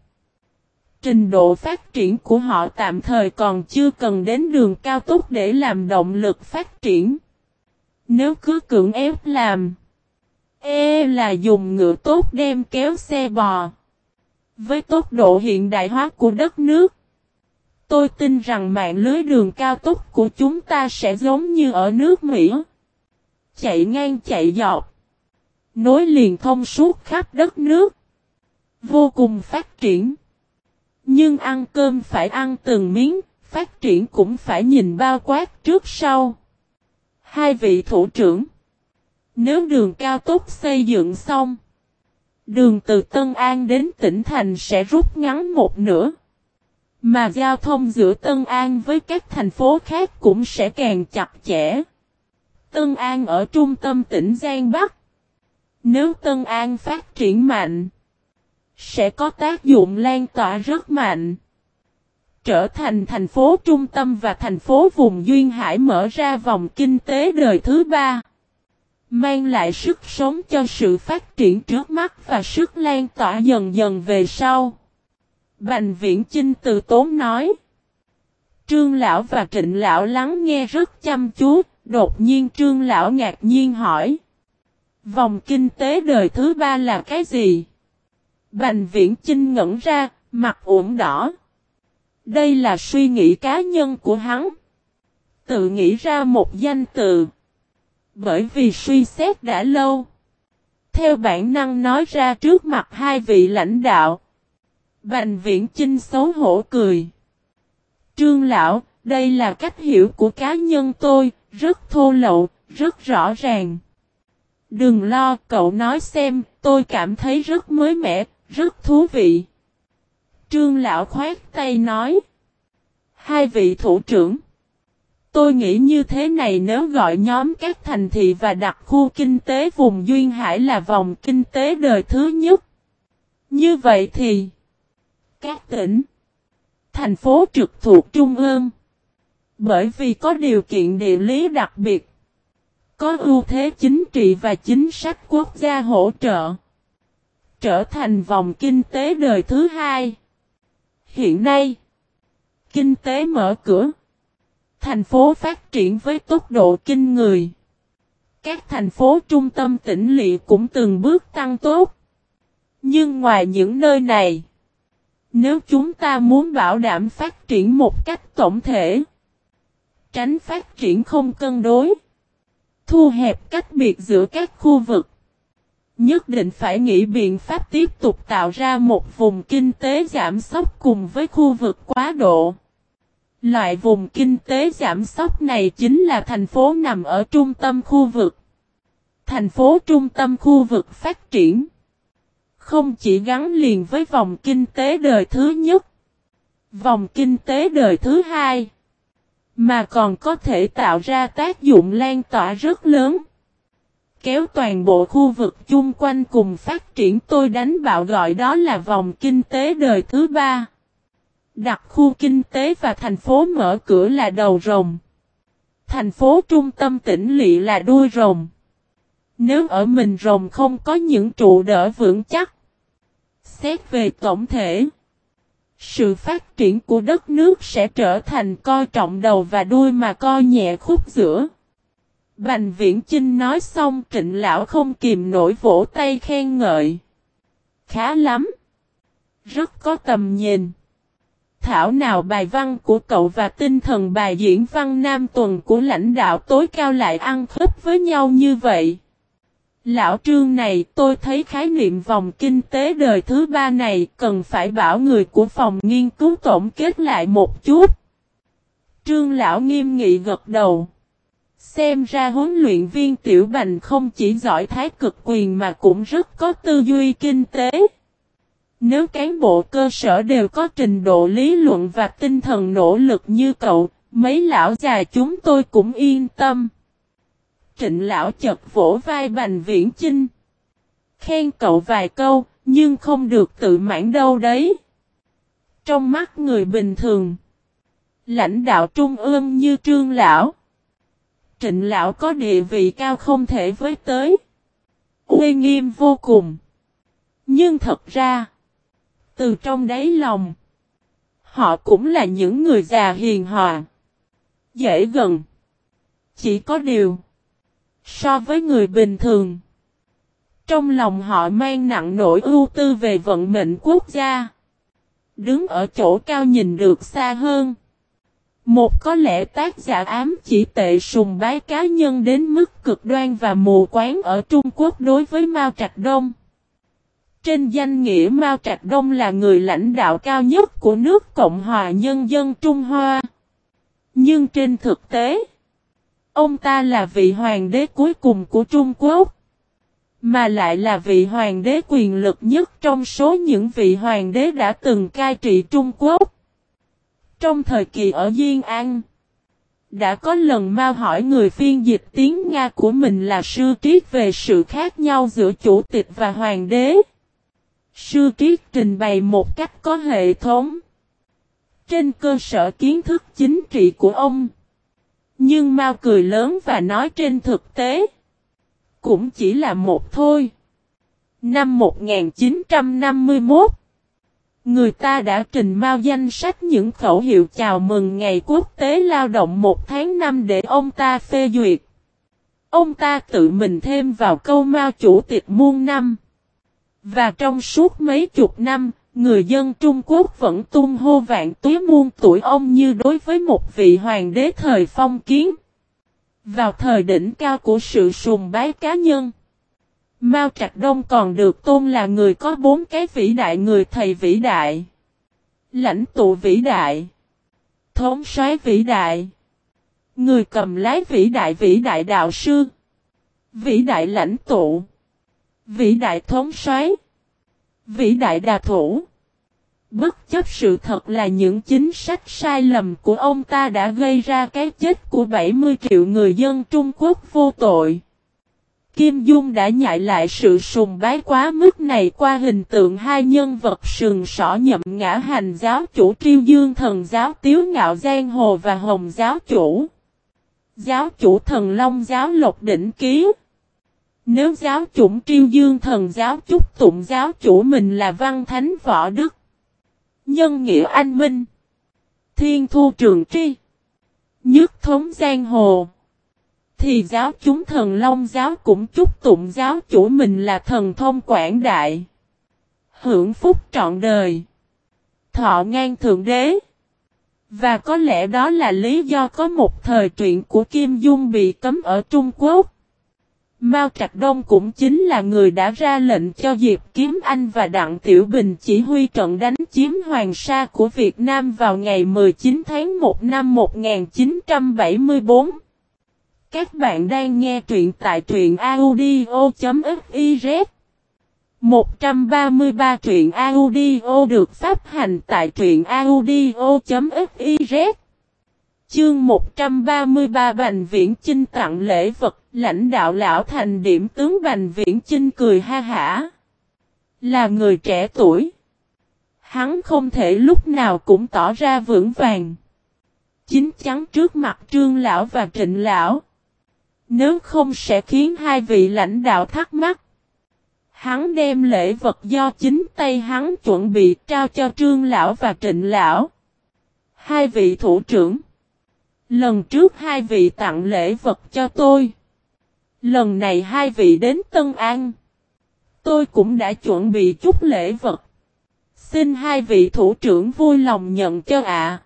Trình độ phát triển của họ tạm thời còn chưa cần đến đường cao tốc để làm động lực phát triển. Nếu cứ cưỡng ép làm, e là dùng ngựa tốt đem kéo xe bò. Với tốc độ hiện đại hóa của đất nước, tôi tin rằng mạng lưới đường cao tốc của chúng ta sẽ giống như ở nước Mỹ. Chạy ngang chạy dọc, nối liền thông suốt khắp đất nước, vô cùng phát triển. Nhưng ăn cơm phải ăn từng miếng, phát triển cũng phải nhìn bao quát trước sau. Hai vị thủ trưởng Nếu đường cao tốc xây dựng xong, đường từ Tân An đến tỉnh thành sẽ rút ngắn một nửa. Mà giao thông giữa Tân An với các thành phố khác cũng sẽ càng chặt chẽ. Tân An ở trung tâm tỉnh Giang Bắc. Nếu Tân An phát triển mạnh, sẽ có tác dụng lan tỏa rất mạnh. Trở thành thành phố trung tâm và thành phố vùng Duyên Hải mở ra vòng kinh tế đời thứ ba. Mang lại sức sống cho sự phát triển trước mắt và sức lan tỏa dần dần về sau. Bành viễn Chinh từ tốn nói. Trương Lão và Trịnh Lão lắng nghe rất chăm chú, đột nhiên Trương Lão ngạc nhiên hỏi. Vòng kinh tế đời thứ ba là cái gì? Bành viễn Chinh ngẩn ra, mặt ổn đỏ. Đây là suy nghĩ cá nhân của hắn. Tự nghĩ ra một danh từ. Bởi vì suy xét đã lâu. Theo bản năng nói ra trước mặt hai vị lãnh đạo. Bành viễn Chinh xấu hổ cười. Trương lão, đây là cách hiểu của cá nhân tôi, rất thô lậu, rất rõ ràng. Đừng lo, cậu nói xem, tôi cảm thấy rất mới mẻ, rất thú vị. Trương lão khoát tay nói. Hai vị thủ trưởng. Tôi nghĩ như thế này nếu gọi nhóm các thành thị và đặc khu kinh tế vùng Duyên Hải là vòng kinh tế đời thứ nhất. Như vậy thì các tỉnh, thành phố trực thuộc Trung ương. Bởi vì có điều kiện địa lý đặc biệt, có ưu thế chính trị và chính sách quốc gia hỗ trợ, trở thành vòng kinh tế đời thứ hai. Hiện nay, kinh tế mở cửa, thành phố phát triển với tốc độ kinh người. Các thành phố trung tâm tỉnh lỵ cũng từng bước tăng tốt. Nhưng ngoài những nơi này, nếu chúng ta muốn bảo đảm phát triển một cách tổng thể, tránh phát triển không cân đối, thu hẹp cách biệt giữa các khu vực, nhất định phải nghĩ biện pháp tiếp tục tạo ra một vùng kinh tế giảm sốc cùng với khu vực quá độ. Loại vùng kinh tế giảm sốc này chính là thành phố nằm ở trung tâm khu vực. Thành phố trung tâm khu vực phát triển không chỉ gắn liền với vòng kinh tế đời thứ nhất, vòng kinh tế đời thứ hai, mà còn có thể tạo ra tác dụng lan tỏa rất lớn. Kéo toàn bộ khu vực chung quanh cùng phát triển tôi đánh bạo gọi đó là vòng kinh tế đời thứ ba. Đặt khu kinh tế và thành phố mở cửa là đầu rồng. Thành phố trung tâm tỉnh lỵ là đuôi rồng. Nếu ở mình rồng không có những trụ đỡ vững chắc, Xét về tổng thể, sự phát triển của đất nước sẽ trở thành coi trọng đầu và đuôi mà coi nhẹ khúc giữa. Bành viễn Chinh nói xong, trịnh lão không kìm nổi vỗ tay khen ngợi. Khá lắm. Rất có tầm nhìn. Thảo nào bài văn của cậu và tinh thần bài diễn văn nam tuần của lãnh đạo tối cao lại ăn khớp với nhau như vậy. Lão trương này, tôi thấy khái niệm vòng kinh tế đời thứ ba này cần phải bảo người của phòng nghiên cứu tổng kết lại một chút. Trương lão nghiêm nghị gật đầu. Xem ra huấn luyện viên tiểu bành không chỉ giỏi thái cực quyền mà cũng rất có tư duy kinh tế. Nếu cán bộ cơ sở đều có trình độ lý luận và tinh thần nỗ lực như cậu, mấy lão già chúng tôi cũng yên tâm trịnh lão chật vỗ vai Bành Viễn Chinh. Khen cậu vài câu, nhưng không được tự mãn đâu đấy. Trong mắt người bình thường, Lãnh đạo trung ương như trương lão. Trịnh lão có địa vị cao không thể với tới. Uy nghiêm vô cùng. Nhưng thật ra, từ trong đáy lòng, họ cũng là những người già hiền hòa, dễ gần. Chỉ có điều, so với người bình thường, trong lòng họ mang nặng nỗi ưu tư về vận mệnh quốc gia. Đứng ở chỗ cao nhìn được xa hơn. Một có lẽ tác giả ám chỉ tệ sùng bái cá nhân đến mức cực đoan và mù quáng ở Trung Quốc đối với Mao Trạch Đông. Trên danh nghĩa Mao Trạch Đông là người lãnh đạo cao nhất của nước Cộng hòa Nhân dân Trung Hoa. Nhưng trên thực tế, ông ta là vị hoàng đế cuối cùng của Trung Quốc. Mà lại là vị hoàng đế quyền lực nhất trong số những vị hoàng đế đã từng cai trị Trung Quốc. Trong thời kỳ ở Diên An, đã có lần Mao hỏi người phiên dịch tiếng Nga của mình là sư triết về sự khác nhau giữa chủ tịch và hoàng đế. Sư triết trình bày một cách có hệ thống. Trên cơ sở kiến thức chính trị của ông. Nhưng Mao cười lớn và nói trên thực tế. Cũng chỉ là một thôi. Năm 1951 Người ta đã trình Mao danh sách những khẩu hiệu chào mừng ngày quốc tế lao động một tháng năm để ông ta phê duyệt. Ông ta tự mình thêm vào câu Mao chủ tịch muôn năm. Và trong suốt mấy chục năm, người dân Trung Quốc vẫn tung hô vạn túi muôn tuổi ông như đối với một vị hoàng đế thời phong kiến. Vào thời đỉnh cao của sự sùng bái cá nhân, Mao Trạch Đông còn được tôn là người có bốn cái vĩ đại người thầy vĩ đại, lãnh tụ vĩ đại, thống soái vĩ đại, người cầm lái vĩ đại vĩ đại đạo sư, vĩ đại lãnh tụ, vĩ đại thống soái, vĩ đại đà thủ. Bất chấp sự thật là những chính sách sai lầm của ông ta đã gây ra cái chết của 70 triệu người dân Trung Quốc vô tội. Kim Dung đã nhại lại sự sùng bái quá mức này qua hình tượng hai nhân vật sừng sỏ nhậm ngã hành giáo chủ triêu dương thần giáo tiếu ngạo giang hồ và hồng giáo chủ. Giáo chủ thần long giáo lộc đỉnh ký. Nếu giáo chủ triêu dương thần giáo chúc tụng giáo chủ mình là văn thánh võ đức. Nhân nghĩa anh minh. Thiên thu trường tri. Nhất thống giang hồ. Thì giáo chúng thần long giáo cũng chúc tụng giáo chủ mình là thần thông quảng đại. Hưởng phúc trọn đời. Thọ ngang thượng đế. Và có lẽ đó là lý do có một thời truyện của Kim Dung bị cấm ở Trung Quốc. Mao Trạch Đông cũng chính là người đã ra lệnh cho Diệp Kiếm Anh và Đặng Tiểu Bình chỉ huy trận đánh chiếm Hoàng Sa của Việt Nam vào ngày 19 tháng 1 năm 1974. Các bạn đang nghe truyện tại truyện audio.fiz 133 truyện audio được phát hành tại truyện audio.fiz Chương 133 Bành Viễn Chinh tặng lễ vật, lãnh đạo lão thành điểm tướng Bành Viễn Chinh cười ha hả. Là người trẻ tuổi. Hắn không thể lúc nào cũng tỏ ra vững vàng. Chính chắn trước mặt trương lão và trịnh lão. Nếu không sẽ khiến hai vị lãnh đạo thắc mắc. Hắn đem lễ vật do chính tay hắn chuẩn bị trao cho trương lão và trịnh lão. Hai vị thủ trưởng. Lần trước hai vị tặng lễ vật cho tôi. Lần này hai vị đến Tân An. Tôi cũng đã chuẩn bị chút lễ vật. Xin hai vị thủ trưởng vui lòng nhận cho ạ.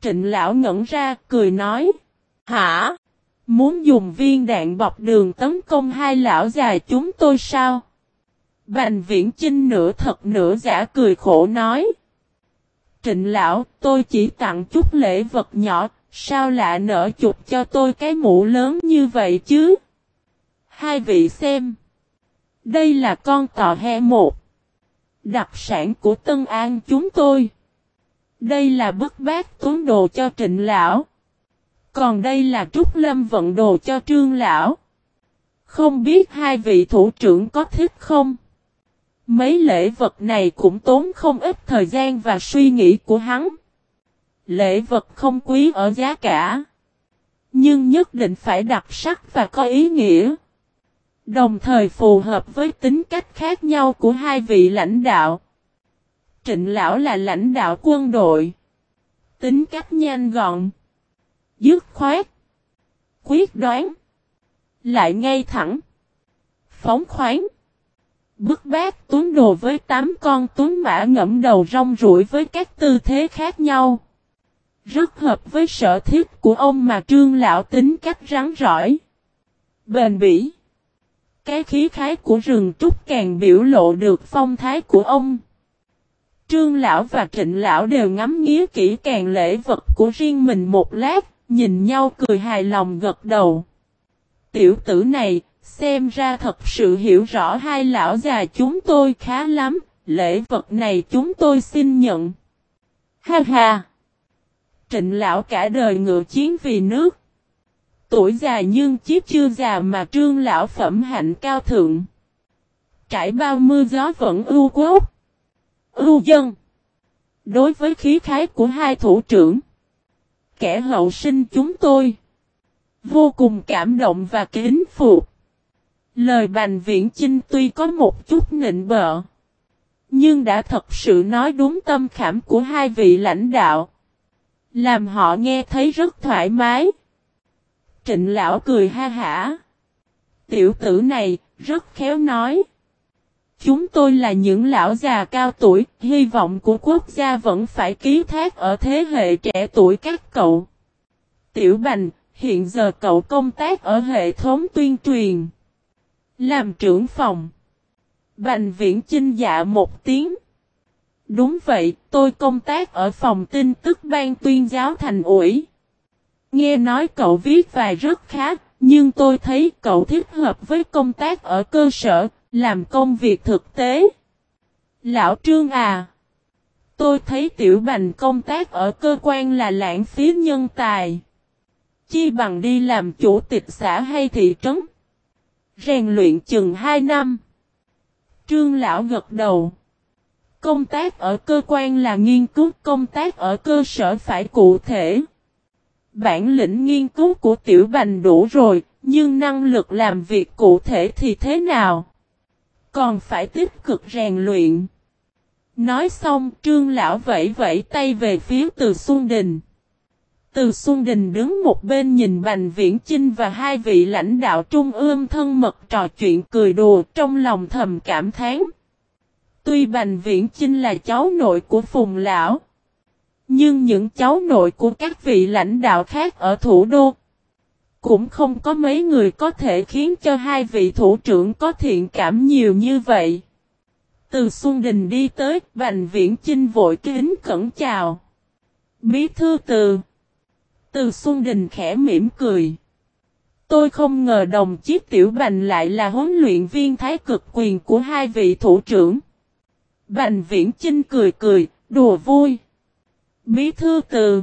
Trịnh lão ngẩn ra, cười nói. Hả? Muốn dùng viên đạn bọc đường tấn công hai lão già chúng tôi sao? Bành viễn chinh nửa thật nửa giả cười khổ nói. Trịnh lão, tôi chỉ tặng chút lễ vật nhỏ, sao lạ nở chụp cho tôi cái mũ lớn như vậy chứ? Hai vị xem. Đây là con tò he một. Đặc sản của Tân An chúng tôi. Đây là bức bát tuấn đồ cho trịnh lão. Còn đây là Trúc Lâm vận đồ cho Trương Lão. Không biết hai vị thủ trưởng có thích không? Mấy lễ vật này cũng tốn không ít thời gian và suy nghĩ của hắn. lễ vật không quý ở giá cả. Nhưng nhất định phải đặc sắc và có ý nghĩa. Đồng thời phù hợp với tính cách khác nhau của hai vị lãnh đạo. Trịnh Lão là lãnh đạo quân đội. Tính cách nhanh gọn. Dứt khoát. Quyết đoán. Lại ngay thẳng. Phóng khoáng. Bức bát tuấn đồ với tám con tuấn mã ngẫm đầu rong rủi với các tư thế khác nhau. Rất hợp với sở thiết của ông mà trương lão tính cách rắn rỏi. Bền bỉ. Cái khí khái của rừng trúc càng biểu lộ được phong thái của ông. Trương lão và trịnh lão đều ngắm nghía kỹ càng lễ vật của riêng mình một lát, nhìn nhau cười hài lòng gật đầu. Tiểu tử này, xem ra thật sự hiểu rõ hai lão già chúng tôi khá lắm, lễ vật này chúng tôi xin nhận. Ha ha! Trịnh lão cả đời ngựa chiến vì nước. Tuổi già nhưng chiếc chưa già mà trương lão phẩm hạnh cao thượng. Trải bao mưa gió vẫn ưu quốc. Ưu dân. Đối với khí khái của hai thủ trưởng. Kẻ hậu sinh chúng tôi. Vô cùng cảm động và kính phục. Lời bành viễn chinh tuy có một chút nịnh bợ. Nhưng đã thật sự nói đúng tâm khảm của hai vị lãnh đạo. Làm họ nghe thấy rất thoải mái. Trịnh lão cười ha hả. Tiểu tử này, rất khéo nói. Chúng tôi là những lão già cao tuổi, hy vọng của quốc gia vẫn phải ký thác ở thế hệ trẻ tuổi các cậu. Tiểu Bành, hiện giờ cậu công tác ở hệ thống tuyên truyền. Làm trưởng phòng. Bành viễn chinh dạ một tiếng. Đúng vậy, tôi công tác ở phòng tin tức ban tuyên giáo thành ủi. Nghe nói cậu viết vài rất khá, nhưng tôi thấy cậu thích hợp với công tác ở cơ sở, làm công việc thực tế. Lão Trương à! Tôi thấy tiểu bành công tác ở cơ quan là lãng phí nhân tài. Chi bằng đi làm chủ tịch xã hay thị trấn. Rèn luyện chừng 2 năm. Trương lão gật đầu. Công tác ở cơ quan là nghiên cứu công tác ở cơ sở phải cụ thể. Bản lĩnh nghiên cứu của tiểu bành đủ rồi, nhưng năng lực làm việc cụ thể thì thế nào? Còn phải tích cực rèn luyện. Nói xong, trương lão vẫy vẫy tay về phía từ Xuân Đình. Từ Xuân Đình đứng một bên nhìn Bành Viễn Chinh và hai vị lãnh đạo trung ương thân mật trò chuyện cười đùa trong lòng thầm cảm thán. Tuy Bành Viễn Chinh là cháu nội của Phùng Lão, nhưng những cháu nội của các vị lãnh đạo khác ở thủ đô cũng không có mấy người có thể khiến cho hai vị thủ trưởng có thiện cảm nhiều như vậy. Từ Xuân Đình đi tới, Bành Viễn Chinh vội kính cẩn chào. Bí thư từ. Từ Xuân Đình khẽ mỉm cười. Tôi không ngờ đồng chí Tiểu Bành lại là huấn luyện viên thái cực quyền của hai vị thủ trưởng. Bành Viễn Chinh cười cười, đùa vui. Bí thư từ.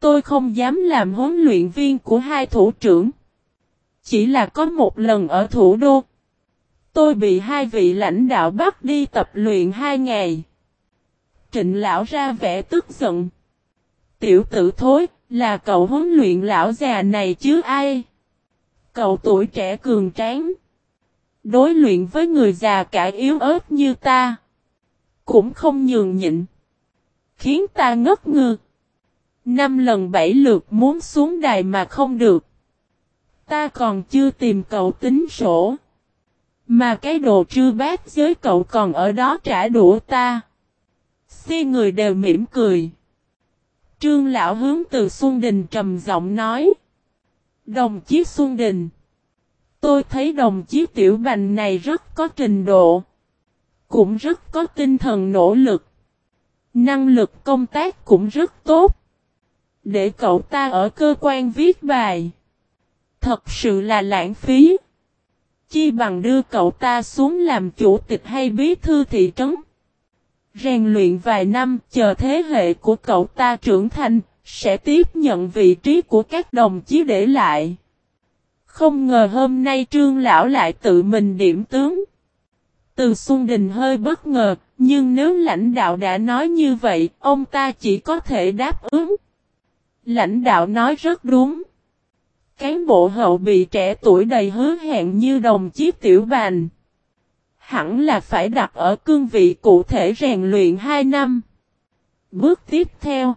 Tôi không dám làm huấn luyện viên của hai thủ trưởng. Chỉ là có một lần ở thủ đô. Tôi bị hai vị lãnh đạo bắt đi tập luyện hai ngày. Trịnh lão ra vẻ tức giận. Tiểu tử thối, là cậu huấn luyện lão già này chứ ai? Cậu tuổi trẻ cường tráng. Đối luyện với người già cả yếu ớt như ta. Cũng không nhường nhịn. Khiến ta ngất ngược. Năm lần bảy lượt muốn xuống đài mà không được. Ta còn chưa tìm cậu tính sổ. Mà cái đồ trư bát giới cậu còn ở đó trả đũa ta. Si người đều mỉm cười. Trương lão hướng từ Xuân Đình trầm giọng nói. Đồng chí Xuân Đình. Tôi thấy đồng chí Tiểu Bành này rất có trình độ. Cũng rất có tinh thần nỗ lực. Năng lực công tác cũng rất tốt. Để cậu ta ở cơ quan viết bài. Thật sự là lãng phí. Chi bằng đưa cậu ta xuống làm chủ tịch hay bí thư thị trấn. Rèn luyện vài năm chờ thế hệ của cậu ta trưởng thành, sẽ tiếp nhận vị trí của các đồng chí để lại. Không ngờ hôm nay trương lão lại tự mình điểm tướng. Từ Xuân Đình hơi bất ngờ, nhưng nếu lãnh đạo đã nói như vậy, ông ta chỉ có thể đáp ứng. Lãnh đạo nói rất đúng. Cán bộ hậu bị trẻ tuổi đầy hứa hẹn như đồng chí Tiểu Bàn Hẳn là phải đặt ở cương vị cụ thể rèn luyện 2 năm. Bước tiếp theo,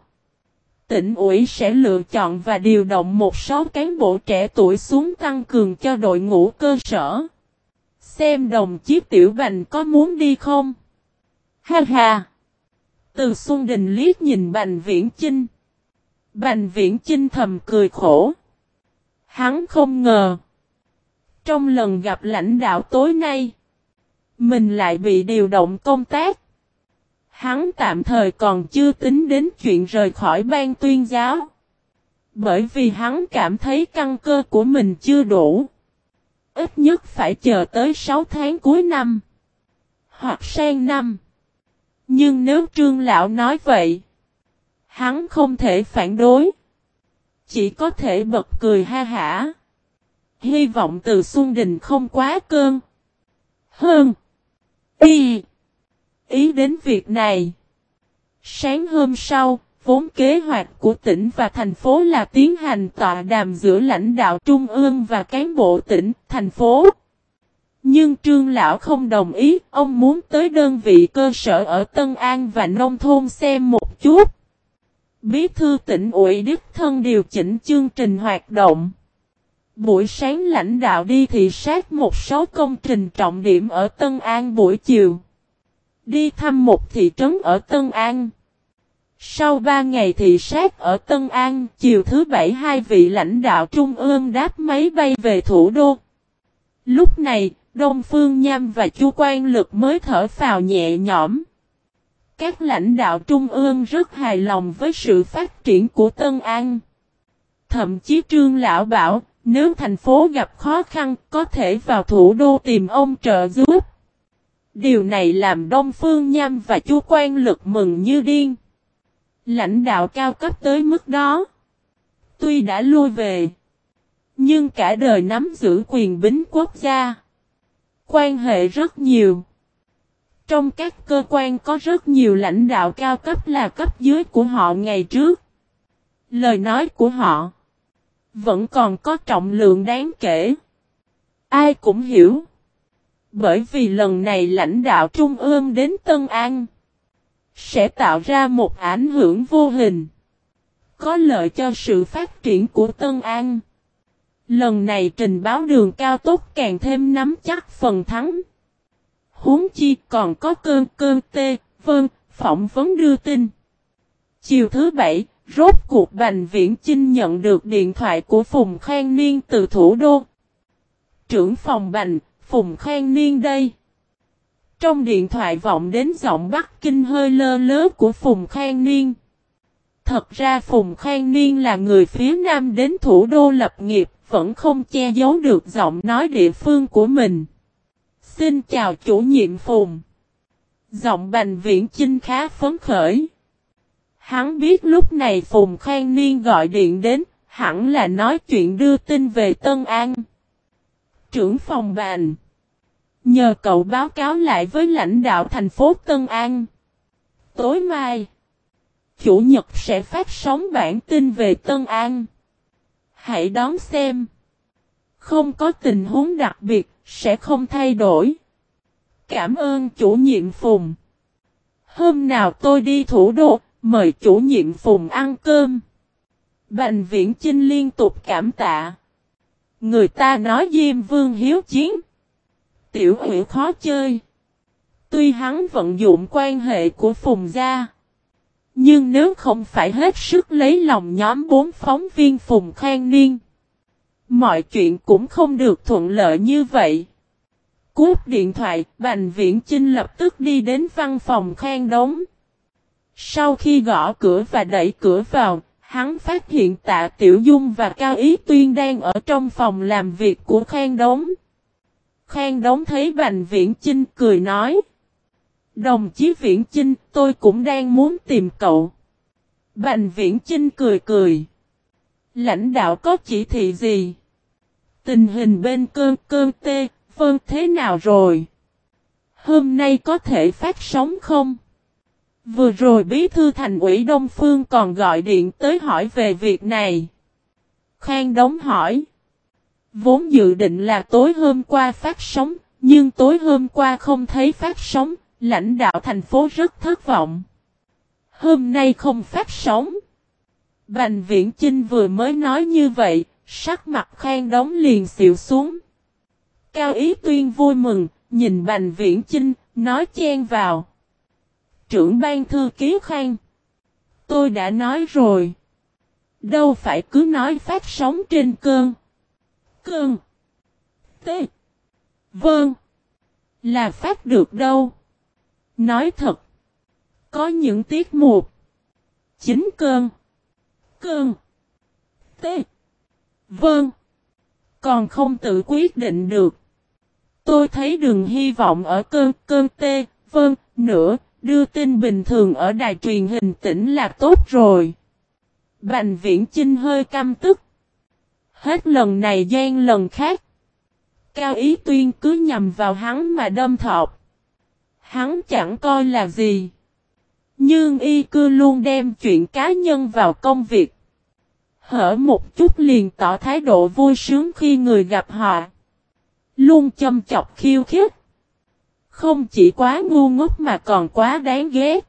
tỉnh ủy sẽ lựa chọn và điều động một số cán bộ trẻ tuổi xuống tăng cường cho đội ngũ cơ sở. Xem đồng chí Tiểu Bành có muốn đi không? Ha ha! Từ Xuân Đình liếc nhìn Bành Viễn Chinh. Bành Viễn Chinh thầm cười khổ. Hắn không ngờ. Trong lần gặp lãnh đạo tối nay, mình lại bị điều động công tác. Hắn tạm thời còn chưa tính đến chuyện rời khỏi ban tuyên giáo. Bởi vì hắn cảm thấy căn cơ của mình chưa đủ. Ít nhất phải chờ tới 6 tháng cuối năm. Hoặc sang năm. Nhưng nếu trương lão nói vậy. Hắn không thể phản đối. Chỉ có thể bật cười ha hả. Hy vọng từ Xuân Đình không quá cơn. Hơn. Y. Ý đến việc này. Sáng hôm sau, vốn kế hoạch của tỉnh và thành phố là tiến hành tọa đàm giữa lãnh đạo trung ương và cán bộ tỉnh, thành phố. Nhưng trương lão không đồng ý, ông muốn tới đơn vị cơ sở ở Tân An và nông thôn xem một chút. Bí thư tỉnh ủy Đức Thân điều chỉnh chương trình hoạt động. Buổi sáng lãnh đạo đi thị sát một số công trình trọng điểm ở Tân An buổi chiều. Đi thăm một thị trấn ở Tân An. Sau ba ngày thị sát ở Tân An, chiều thứ bảy hai vị lãnh đạo trung ương đáp máy bay về thủ đô. Lúc này, Đông Phương Nham và Chu Quang Lực mới thở phào nhẹ nhõm. Các lãnh đạo trung ương rất hài lòng với sự phát triển của Tân An. Thậm chí Trương Lão bảo, nếu thành phố gặp khó khăn, có thể vào thủ đô tìm ông trợ giúp. Điều này làm Đông Phương Nham và Chu Quan Lực mừng như điên. Lãnh đạo cao cấp tới mức đó. Tuy đã lui về. Nhưng cả đời nắm giữ quyền bính quốc gia. Quan hệ rất nhiều. Trong các cơ quan có rất nhiều lãnh đạo cao cấp là cấp dưới của họ ngày trước. Lời nói của họ vẫn còn có trọng lượng đáng kể. Ai cũng hiểu. Bởi vì lần này lãnh đạo trung ương đến Tân An sẽ tạo ra một ảnh hưởng vô hình, có lợi cho sự phát triển của Tân An. Lần này trình báo đường cao tốc càng thêm nắm chắc phần thắng. Huống chi còn có cơn cơn tê, vâng, phỏng vấn đưa tin. Chiều thứ bảy, rốt cuộc Bành Viễn Chinh nhận được điện thoại của Phùng Khang Niên từ thủ đô. Trưởng phòng Bành, Phùng Khang Niên đây. Trong điện thoại vọng đến giọng Bắc Kinh hơi lơ lớ của Phùng Khang Niên. Thật ra Phùng Khang Niên là người phía Nam đến thủ đô lập nghiệp, vẫn không che giấu được giọng nói địa phương của mình. Xin chào chủ nhiệm Phùng. Giọng Bành Viễn Chinh khá phấn khởi. Hắn biết lúc này Phùng Khang Niên gọi điện đến, hẳn là nói chuyện đưa tin về Tân An. Trưởng phòng Bành. Nhờ cậu báo cáo lại với lãnh đạo thành phố Tân An. Tối mai, Chủ nhật sẽ phát sóng bản tin về Tân An. Hãy đón xem. Không có tình huống đặc biệt, sẽ không thay đổi. Cảm ơn chủ nhiệm Phùng. Hôm nào tôi đi thủ đô, mời chủ nhiệm Phùng ăn cơm. Bành viễn trinh liên tục cảm tạ. Người ta nói Diêm Vương hiếu chiến tiểu hữu khó chơi. Tuy hắn vận dụng quan hệ của Phùng Gia. Nhưng nếu không phải hết sức lấy lòng nhóm bốn phóng viên Phùng Khang Niên. Mọi chuyện cũng không được thuận lợi như vậy. Cúp điện thoại, Bành Viễn Chinh lập tức đi đến văn phòng Khang Đống. Sau khi gõ cửa và đẩy cửa vào, hắn phát hiện tạ Tiểu Dung và Cao Ý Tuyên đang ở trong phòng làm việc của Khang Đống. Khang đống thấy Bành Viễn Chinh cười nói. Đồng chí Viễn Chinh, tôi cũng đang muốn tìm cậu. Bành Viễn Chinh cười cười. Lãnh đạo có chỉ thị gì? Tình hình bên cơn cơn tê, vâng thế nào rồi? Hôm nay có thể phát sóng không? Vừa rồi bí thư thành ủy Đông Phương còn gọi điện tới hỏi về việc này. Khang Đống hỏi. Vốn dự định là tối hôm qua phát sóng, nhưng tối hôm qua không thấy phát sóng, lãnh đạo thành phố rất thất vọng. Hôm nay không phát sóng. Bành Viễn Chinh vừa mới nói như vậy, sắc mặt Khang Đống liền xịu xuống. Cao Ý Tuyên vui mừng, nhìn Bành Viễn Chinh, nói chen vào. Trưởng ban thư ký Khang. Tôi đã nói rồi. Đâu phải cứ nói phát sóng trên cơn. Cơn. T. Vâng. Là phát được đâu. Nói thật. Có những tiết mục. Chính cơn. Cơn. T. Vâng. Còn không tự quyết định được. Tôi thấy đừng hy vọng ở cơn cơn T. Vâng. Nữa. Đưa tin bình thường ở đài truyền hình tỉnh là tốt rồi. Bành viễn Trinh hơi căm tức. Hết lần này gian lần khác. Cao Ý Tuyên cứ nhằm vào hắn mà đâm thọc. Hắn chẳng coi là gì. Nhưng y cư luôn đem chuyện cá nhân vào công việc. Hở một chút liền tỏ thái độ vui sướng khi người gặp họ. Luôn châm chọc khiêu khích. Không chỉ quá ngu ngốc mà còn quá đáng ghét.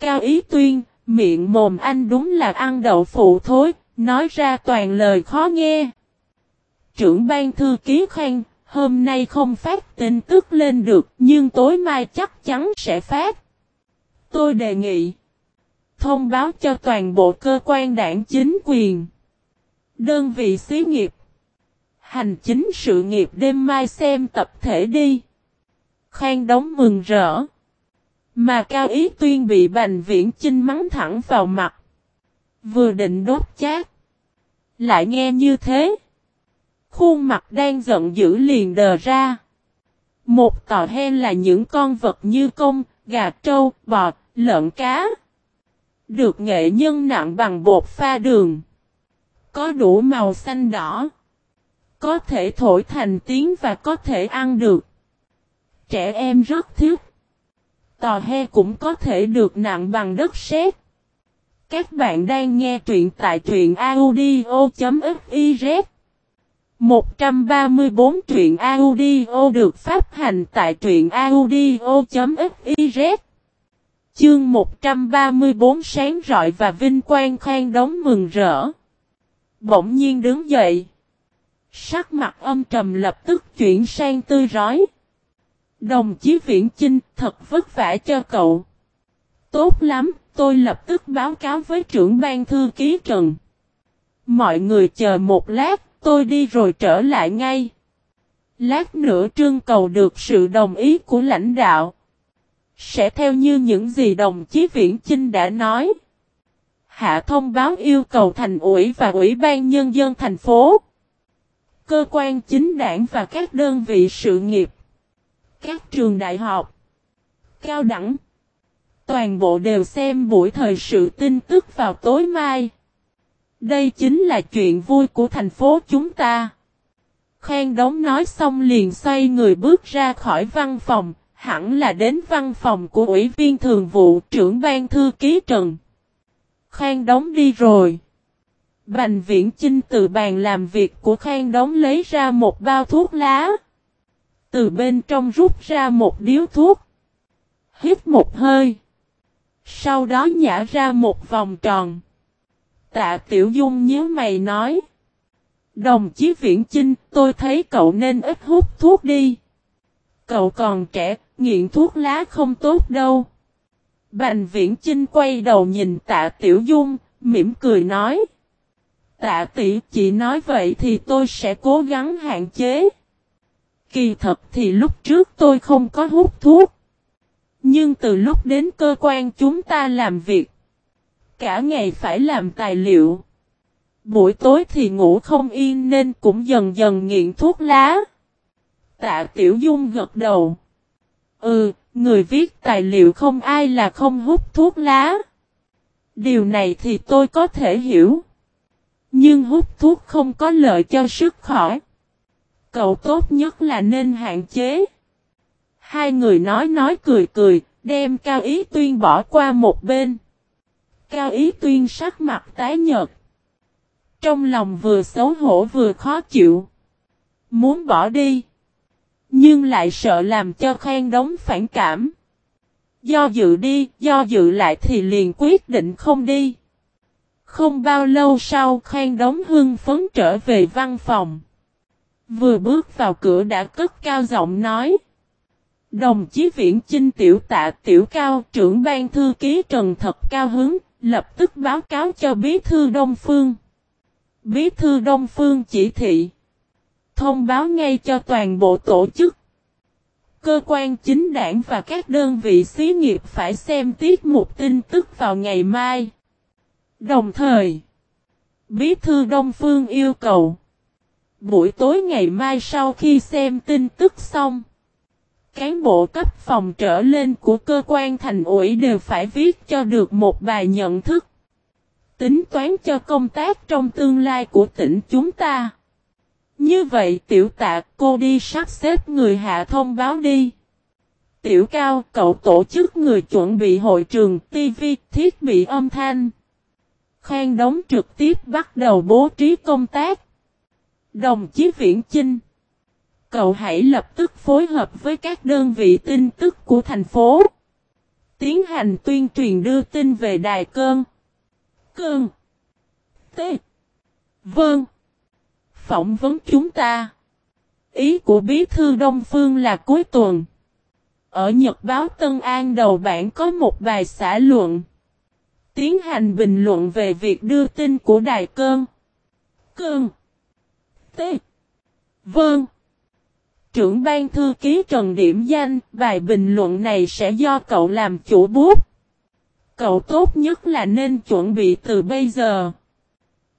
Cao Ý Tuyên, miệng mồm anh đúng là ăn đậu phụ thối, nói ra toàn lời khó nghe. Trưởng ban thư ký khen, hôm nay không phát tin tức lên được nhưng tối mai chắc chắn sẽ phát. Tôi đề nghị thông báo cho toàn bộ cơ quan đảng chính quyền, đơn vị xí nghiệp, hành chính sự nghiệp đêm mai xem tập thể đi. Khang đóng mừng rỡ. Mà Cao Ý Tuyên bị Bành Viễn Chinh mắng thẳng vào mặt. Vừa định đốt chát. Lại nghe như thế. Khuôn mặt đang giận dữ liền đờ ra. Một tòa hen là những con vật như công, gà trâu, bò, lợn cá. Được nghệ nhân nặng bằng bột pha đường. Có đủ màu xanh đỏ. Có thể thổi thành tiếng và có thể ăn được. Trẻ em rất thích. Tò he cũng có thể được nặng bằng đất sét. Các bạn đang nghe truyện tại truyện audio.fiz 134 truyện audio được phát hành tại truyện audio.fiz Chương 134 sáng rọi và vinh quang khang đống mừng rỡ. Bỗng nhiên đứng dậy. Sắc mặt âm trầm lập tức chuyển sang tươi rói. Đồng chí Viễn Chinh thật vất vả cho cậu. Tốt lắm, tôi lập tức báo cáo với trưởng ban thư ký Trần. Mọi người chờ một lát, tôi đi rồi trở lại ngay. Lát nữa trương cầu được sự đồng ý của lãnh đạo. Sẽ theo như những gì đồng chí Viễn Chinh đã nói. Hạ thông báo yêu cầu thành ủy và ủy ban nhân dân thành phố. Cơ quan chính đảng và các đơn vị sự nghiệp. Các trường đại học. Cao đẳng. Toàn bộ đều xem buổi thời sự tin tức vào tối mai. Đây chính là chuyện vui của thành phố chúng ta. Khang đống nói xong liền xoay người bước ra khỏi văn phòng, hẳn là đến văn phòng của Ủy viên Thường vụ trưởng ban thư ký Trần. Khang đóng đi rồi. Bành viễn Chinh từ bàn làm việc của Khang đóng lấy ra một bao thuốc lá. Từ bên trong rút ra một điếu thuốc. Hít một hơi. Sau đó nhả ra một vòng tròn. Tạ Tiểu Dung nhớ mày nói. Đồng chí Viễn Chinh, tôi thấy cậu nên ít hút thuốc đi. Cậu còn trẻ, nghiện thuốc lá không tốt đâu. Bành Viễn Chinh quay đầu nhìn Tạ Tiểu Dung, mỉm cười nói. Tạ tỷ chị nói vậy thì tôi sẽ cố gắng hạn chế. Kỳ thật thì lúc trước tôi không có hút thuốc. Nhưng từ lúc đến cơ quan chúng ta làm việc, cả ngày phải làm tài liệu. Buổi tối thì ngủ không yên nên cũng dần dần nghiện thuốc lá. Tạ Tiểu Dung gật đầu. Ừ, người viết tài liệu không ai là không hút thuốc lá. Điều này thì tôi có thể hiểu. Nhưng hút thuốc không có lợi cho sức khỏe. Cậu tốt nhất là nên hạn chế. Hai người nói nói cười cười, đem Cao Ý Tuyên bỏ qua một bên. Cao Ý Tuyên sắc mặt tái nhợt. Trong lòng vừa xấu hổ vừa khó chịu. Muốn bỏ đi. Nhưng lại sợ làm cho khen đống phản cảm. Do dự đi, do dự lại thì liền quyết định không đi. Không bao lâu sau khen đống hưng phấn trở về văn phòng. Vừa bước vào cửa đã cất cao giọng nói. Đồng chí viễn chinh tiểu tạ tiểu cao trưởng ban thư ký Trần Thật Cao Hứng, lập tức báo cáo cho bí thư Đông Phương. Bí thư Đông Phương chỉ thị. Thông báo ngay cho toàn bộ tổ chức. Cơ quan chính đảng và các đơn vị xí nghiệp phải xem tiết mục tin tức vào ngày mai. Đồng thời, Bí thư Đông Phương yêu cầu. Buổi tối ngày mai sau khi xem tin tức xong, cán bộ cấp phòng trở lên của cơ quan thành ủy đều phải viết cho được một bài nhận thức. Tính toán cho công tác trong tương lai của tỉnh chúng ta. Như vậy, tiểu tạ, cô đi sắp xếp người hạ thông báo đi. Tiểu cao, cậu tổ chức người chuẩn bị hội trường TV thiết bị âm thanh. Khang đóng trực tiếp bắt đầu bố trí công tác. Đồng chí Viễn Chinh. Cậu hãy lập tức phối hợp với các đơn vị tin tức của thành phố. Tiến hành tuyên truyền đưa tin về đài cơn. Cơn. T. Vâng. Phỏng vấn chúng ta. Ý của Bí thư Đông Phương là cuối tuần. Ở Nhật báo Tân An đầu bản có một bài xã luận. Tiến hành bình luận về việc đưa tin của Đài Cơn. Cơn. T. Vâng. Trưởng ban thư ký Trần Điểm Danh, bài bình luận này sẽ do cậu làm chủ bút. Cậu tốt nhất là nên chuẩn bị từ bây giờ.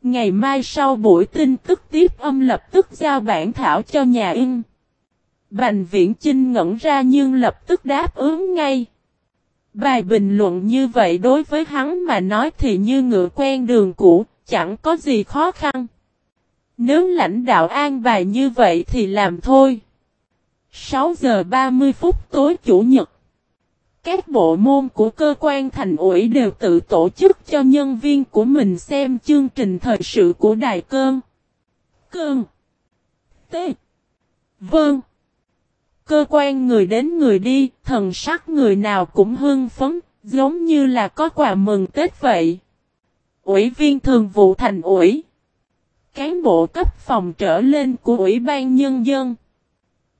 Ngày mai sau buổi tin tức tiếp âm lập tức giao bản thảo cho nhà in. Bành viễn Chinh ngẩn ra nhưng lập tức đáp ứng ngay. Bài bình luận như vậy đối với hắn mà nói thì như ngựa quen đường cũ, chẳng có gì khó khăn. Nếu lãnh đạo an bài như vậy thì làm thôi. 6 giờ 30 phút tối chủ nhật. Các bộ môn của cơ quan thành ủy đều tự tổ chức cho nhân viên của mình xem chương trình thời sự của Đài Cơn. Cơn. T. Vâng. Cơ quan người đến người đi, thần sắc người nào cũng hưng phấn, giống như là có quà mừng Tết vậy. Ủy viên thường vụ thành ủy. Cán bộ cấp phòng trở lên của Ủy ban Nhân dân.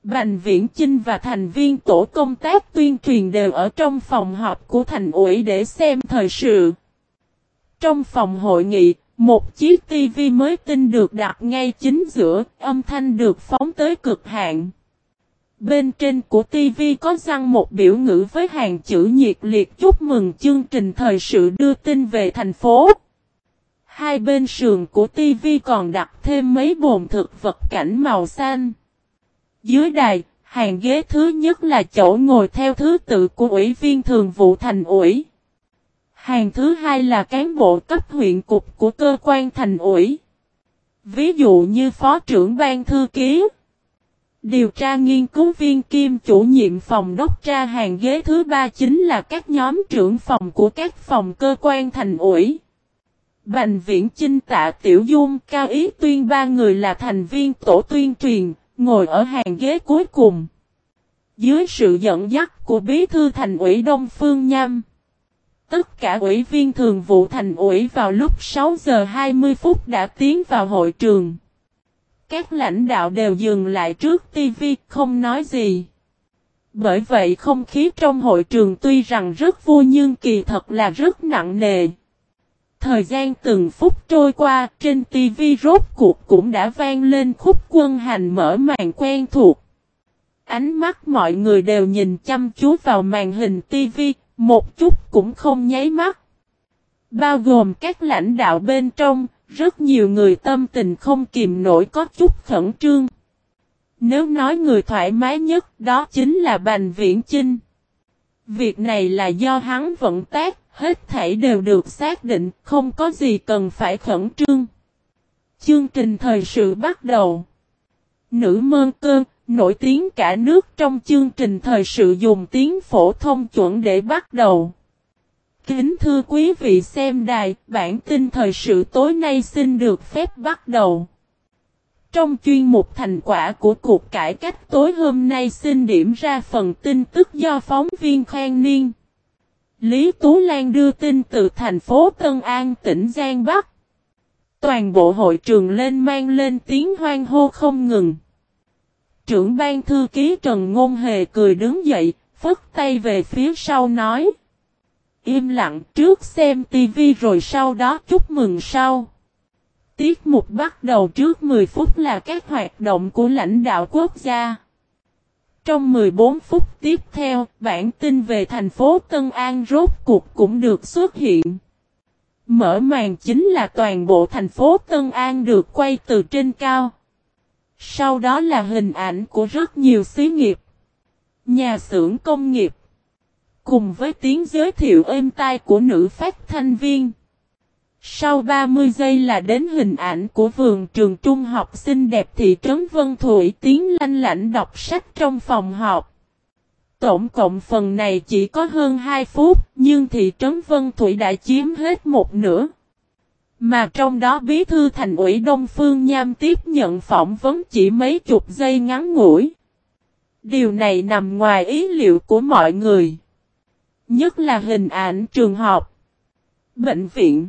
Bành Viễn Chinh và thành viên tổ công tác tuyên truyền đều ở trong phòng họp của thành ủy để xem thời sự. Trong phòng hội nghị, một chiếc tivi mới tinh được đặt ngay chính giữa, âm thanh được phóng tới cực hạn. Bên trên của TV có răng một biểu ngữ với hàng chữ nhiệt liệt chúc mừng chương trình thời sự đưa tin về thành phố. Hai bên sườn của TV còn đặt thêm mấy bồn thực vật cảnh màu xanh. Dưới đài, hàng ghế thứ nhất là chỗ ngồi theo thứ tự của ủy viên thường vụ thành ủy. Hàng thứ hai là cán bộ cấp huyện cục của cơ quan thành ủy. Ví dụ như phó trưởng ban thư ký. Điều tra nghiên cứu viên kim chủ nhiệm phòng đốc tra hàng ghế thứ ba chính là các nhóm trưởng phòng của các phòng cơ quan thành ủy. Bành viễn chinh tạ tiểu dung cao ý tuyên ba người là thành viên tổ tuyên truyền, ngồi ở hàng ghế cuối cùng. Dưới sự dẫn dắt của bí thư thành ủy Đông Phương Nham. Tất cả ủy viên thường vụ thành ủy vào lúc 6 giờ 20 phút đã tiến vào hội trường. Các lãnh đạo đều dừng lại trước TV không nói gì. Bởi vậy không khí trong hội trường tuy rằng rất vui nhưng kỳ thật là rất nặng nề. Thời gian từng phút trôi qua trên TV rốt cuộc cũng đã vang lên khúc quân hành mở màn quen thuộc. Ánh mắt mọi người đều nhìn chăm chú vào màn hình TV, một chút cũng không nháy mắt. Bao gồm các lãnh đạo bên trong, rất nhiều người tâm tình không kìm nổi có chút khẩn trương. Nếu nói người thoải mái nhất đó chính là Bành Viễn Chinh. Việc này là do hắn vận tác, hết thảy đều được xác định, không có gì cần phải khẩn trương. Chương trình thời sự bắt đầu. Nữ mơn cơn, nổi tiếng cả nước trong chương trình thời sự dùng tiếng phổ thông chuẩn để bắt đầu. Kính thưa quý vị xem đài, bản tin thời sự tối nay xin được phép bắt đầu. Trong chuyên mục thành quả của cuộc cải cách tối hôm nay xin điểm ra phần tin tức do phóng viên Khang Niên. Lý Tú Lan đưa tin từ thành phố Tân An tỉnh Giang Bắc. Toàn bộ hội trường lên mang lên tiếng hoang hô không ngừng. Trưởng ban thư ký Trần Ngôn Hề cười đứng dậy, phất tay về phía sau nói. Im lặng trước xem tivi rồi sau đó chúc mừng sau. Tiết mục bắt đầu trước 10 phút là các hoạt động của lãnh đạo quốc gia. Trong 14 phút tiếp theo, bản tin về thành phố Tân An rốt cuộc cũng được xuất hiện. Mở màn chính là toàn bộ thành phố Tân An được quay từ trên cao. Sau đó là hình ảnh của rất nhiều xí nghiệp, nhà xưởng công nghiệp, cùng với tiếng giới thiệu êm tai của nữ phát thanh viên. Sau 30 giây là đến hình ảnh của vườn trường trung học xinh đẹp thị trấn Vân Thủy tiếng lanh lảnh đọc sách trong phòng học Tổng cộng phần này chỉ có hơn 2 phút, nhưng thị trấn Vân Thủy đã chiếm hết một nửa. Mà trong đó bí thư thành ủy Đông Phương Nham tiếp nhận phỏng vấn chỉ mấy chục giây ngắn ngủi. Điều này nằm ngoài ý liệu của mọi người. Nhất là hình ảnh trường học, bệnh viện,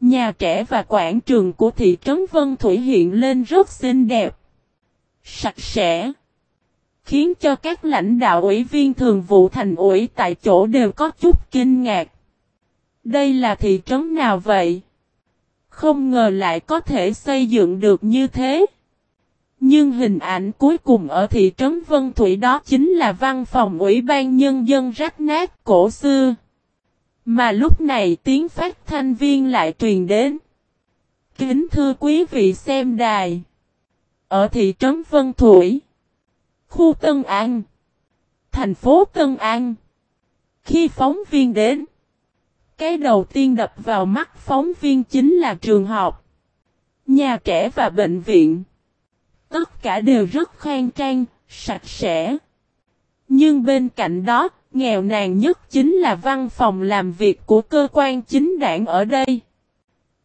nhà trẻ và quảng trường của thị trấn Vân Thủy hiện lên rất xinh đẹp, sạch sẽ khiến cho các lãnh đạo ủy viên thường vụ thành ủy tại chỗ đều có chút kinh ngạc. Đây là thị trấn nào vậy? Không ngờ lại có thể xây dựng được như thế. Nhưng hình ảnh cuối cùng ở thị trấn Vân Thủy đó chính là văn phòng Ủy ban Nhân dân rách nát cổ xưa. Mà lúc này tiếng phát thanh viên lại truyền đến. Kính thưa quý vị xem đài. Ở thị trấn Vân Thủy. Khu Tân An. Thành phố Tân An. Khi phóng viên đến. Cái đầu tiên đập vào mắt phóng viên chính là trường học. Nhà trẻ và bệnh viện. Tất cả đều rất khang trang, sạch sẽ. Nhưng bên cạnh đó, nghèo nàn nhất chính là văn phòng làm việc của cơ quan chính đảng ở đây.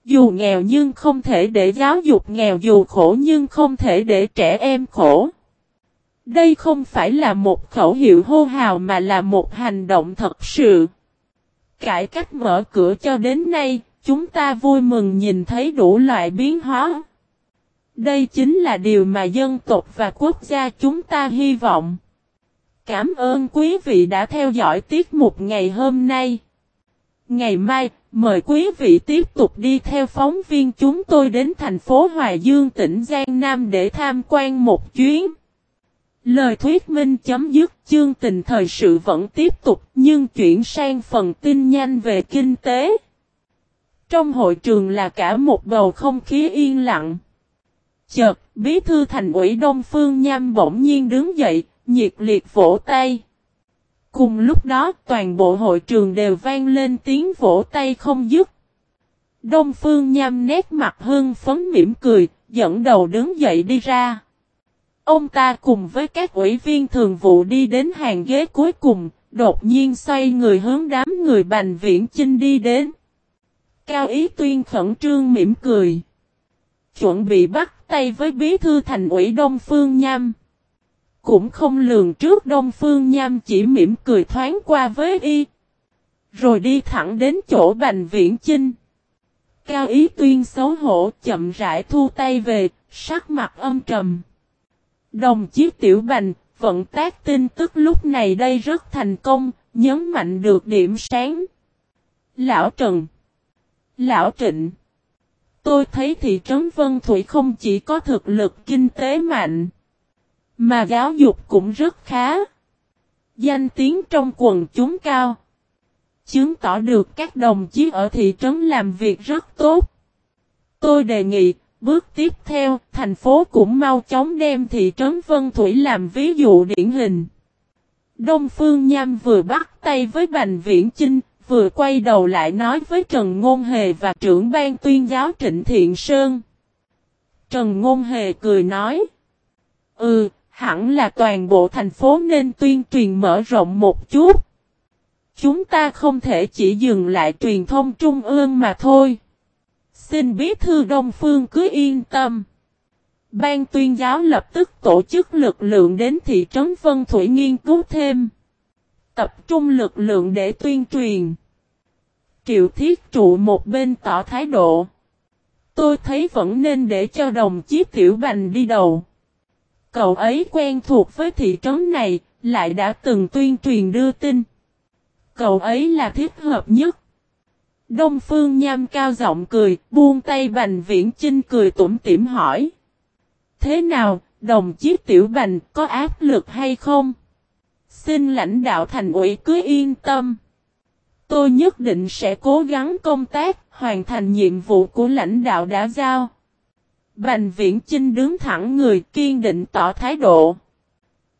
Dù nghèo nhưng không thể để giáo dục nghèo dù khổ nhưng không thể để trẻ em khổ. Đây không phải là một khẩu hiệu hô hào mà là một hành động thật sự. Cải cách mở cửa cho đến nay, chúng ta vui mừng nhìn thấy đủ loại biến hóa. Đây chính là điều mà dân tộc và quốc gia chúng ta hy vọng. Cảm ơn quý vị đã theo dõi tiết mục ngày hôm nay. Ngày mai, mời quý vị tiếp tục đi theo phóng viên chúng tôi đến thành phố Hòa Dương tỉnh Giang Nam để tham quan một chuyến. Lời thuyết minh chấm dứt chương tình thời sự vẫn tiếp tục nhưng chuyển sang phần tin nhanh về kinh tế. Trong hội trường là cả một bầu không khí yên lặng. Chợt, bí thư thành ủy Đông Phương Nham bỗng nhiên đứng dậy, nhiệt liệt vỗ tay. Cùng lúc đó toàn bộ hội trường đều vang lên tiếng vỗ tay không dứt. Đông Phương Nham nét mặt hưng phấn mỉm cười, dẫn đầu đứng dậy đi ra. Ông ta cùng với các ủy viên thường vụ đi đến hàng ghế cuối cùng, đột nhiên xoay người hướng đám người bành viễn chinh đi đến. Cao Ý Tuyên khẩn trương mỉm cười. Chuẩn bị bắt tay với bí thư thành ủy Đông Phương Nham. Cũng không lường trước Đông Phương Nham chỉ mỉm cười thoáng qua với y. Rồi đi thẳng đến chỗ Bành Viễn Chinh. Cao Ý Tuyên xấu hổ chậm rãi thu tay về, sắc mặt âm trầm. Đồng chí Tiểu Bành, vận tác tin tức lúc này đây rất thành công, nhấn mạnh được điểm sáng. Lão Trần Lão Trịnh Tôi thấy thị trấn Vân Thủy không chỉ có thực lực kinh tế mạnh, mà giáo dục cũng rất khá. Danh tiếng trong quần chúng cao. Chứng tỏ được các đồng chí ở thị trấn làm việc rất tốt. Tôi đề nghị, bước tiếp theo, thành phố cũng mau chóng đem thị trấn Vân Thủy làm ví dụ điển hình. Đông Phương Nham vừa bắt tay với Bành Viễn Chinh, vừa quay đầu lại nói với Trần Ngôn Hề và trưởng ban tuyên giáo Trịnh Thiện Sơn. Trần Ngôn Hề cười nói. Ừ, hẳn là toàn bộ thành phố nên tuyên truyền mở rộng một chút. Chúng ta không thể chỉ dừng lại truyền thông trung ương mà thôi. Xin bí thư Đông Phương cứ yên tâm. Ban tuyên giáo lập tức tổ chức lực lượng đến thị trấn Vân Thủy nghiên cứu thêm. Tập trung lực lượng để tuyên truyền. Triệu thiết trụ một bên tỏ thái độ. Tôi thấy vẫn nên để cho đồng chí Tiểu Bành đi đầu. Cậu ấy quen thuộc với thị trấn này, lại đã từng tuyên truyền đưa tin. Cậu ấy là thiết hợp nhất. Đông Phương Nham cao giọng cười, buông tay Bành Viễn Chinh cười tủm tỉm hỏi. Thế nào, đồng chí Tiểu Bành có áp lực hay không? Xin lãnh đạo thành ủy cứ yên tâm. Tôi nhất định sẽ cố gắng công tác, hoàn thành nhiệm vụ của lãnh đạo đã giao. Bành viễn Chinh đứng thẳng người kiên định tỏ thái độ.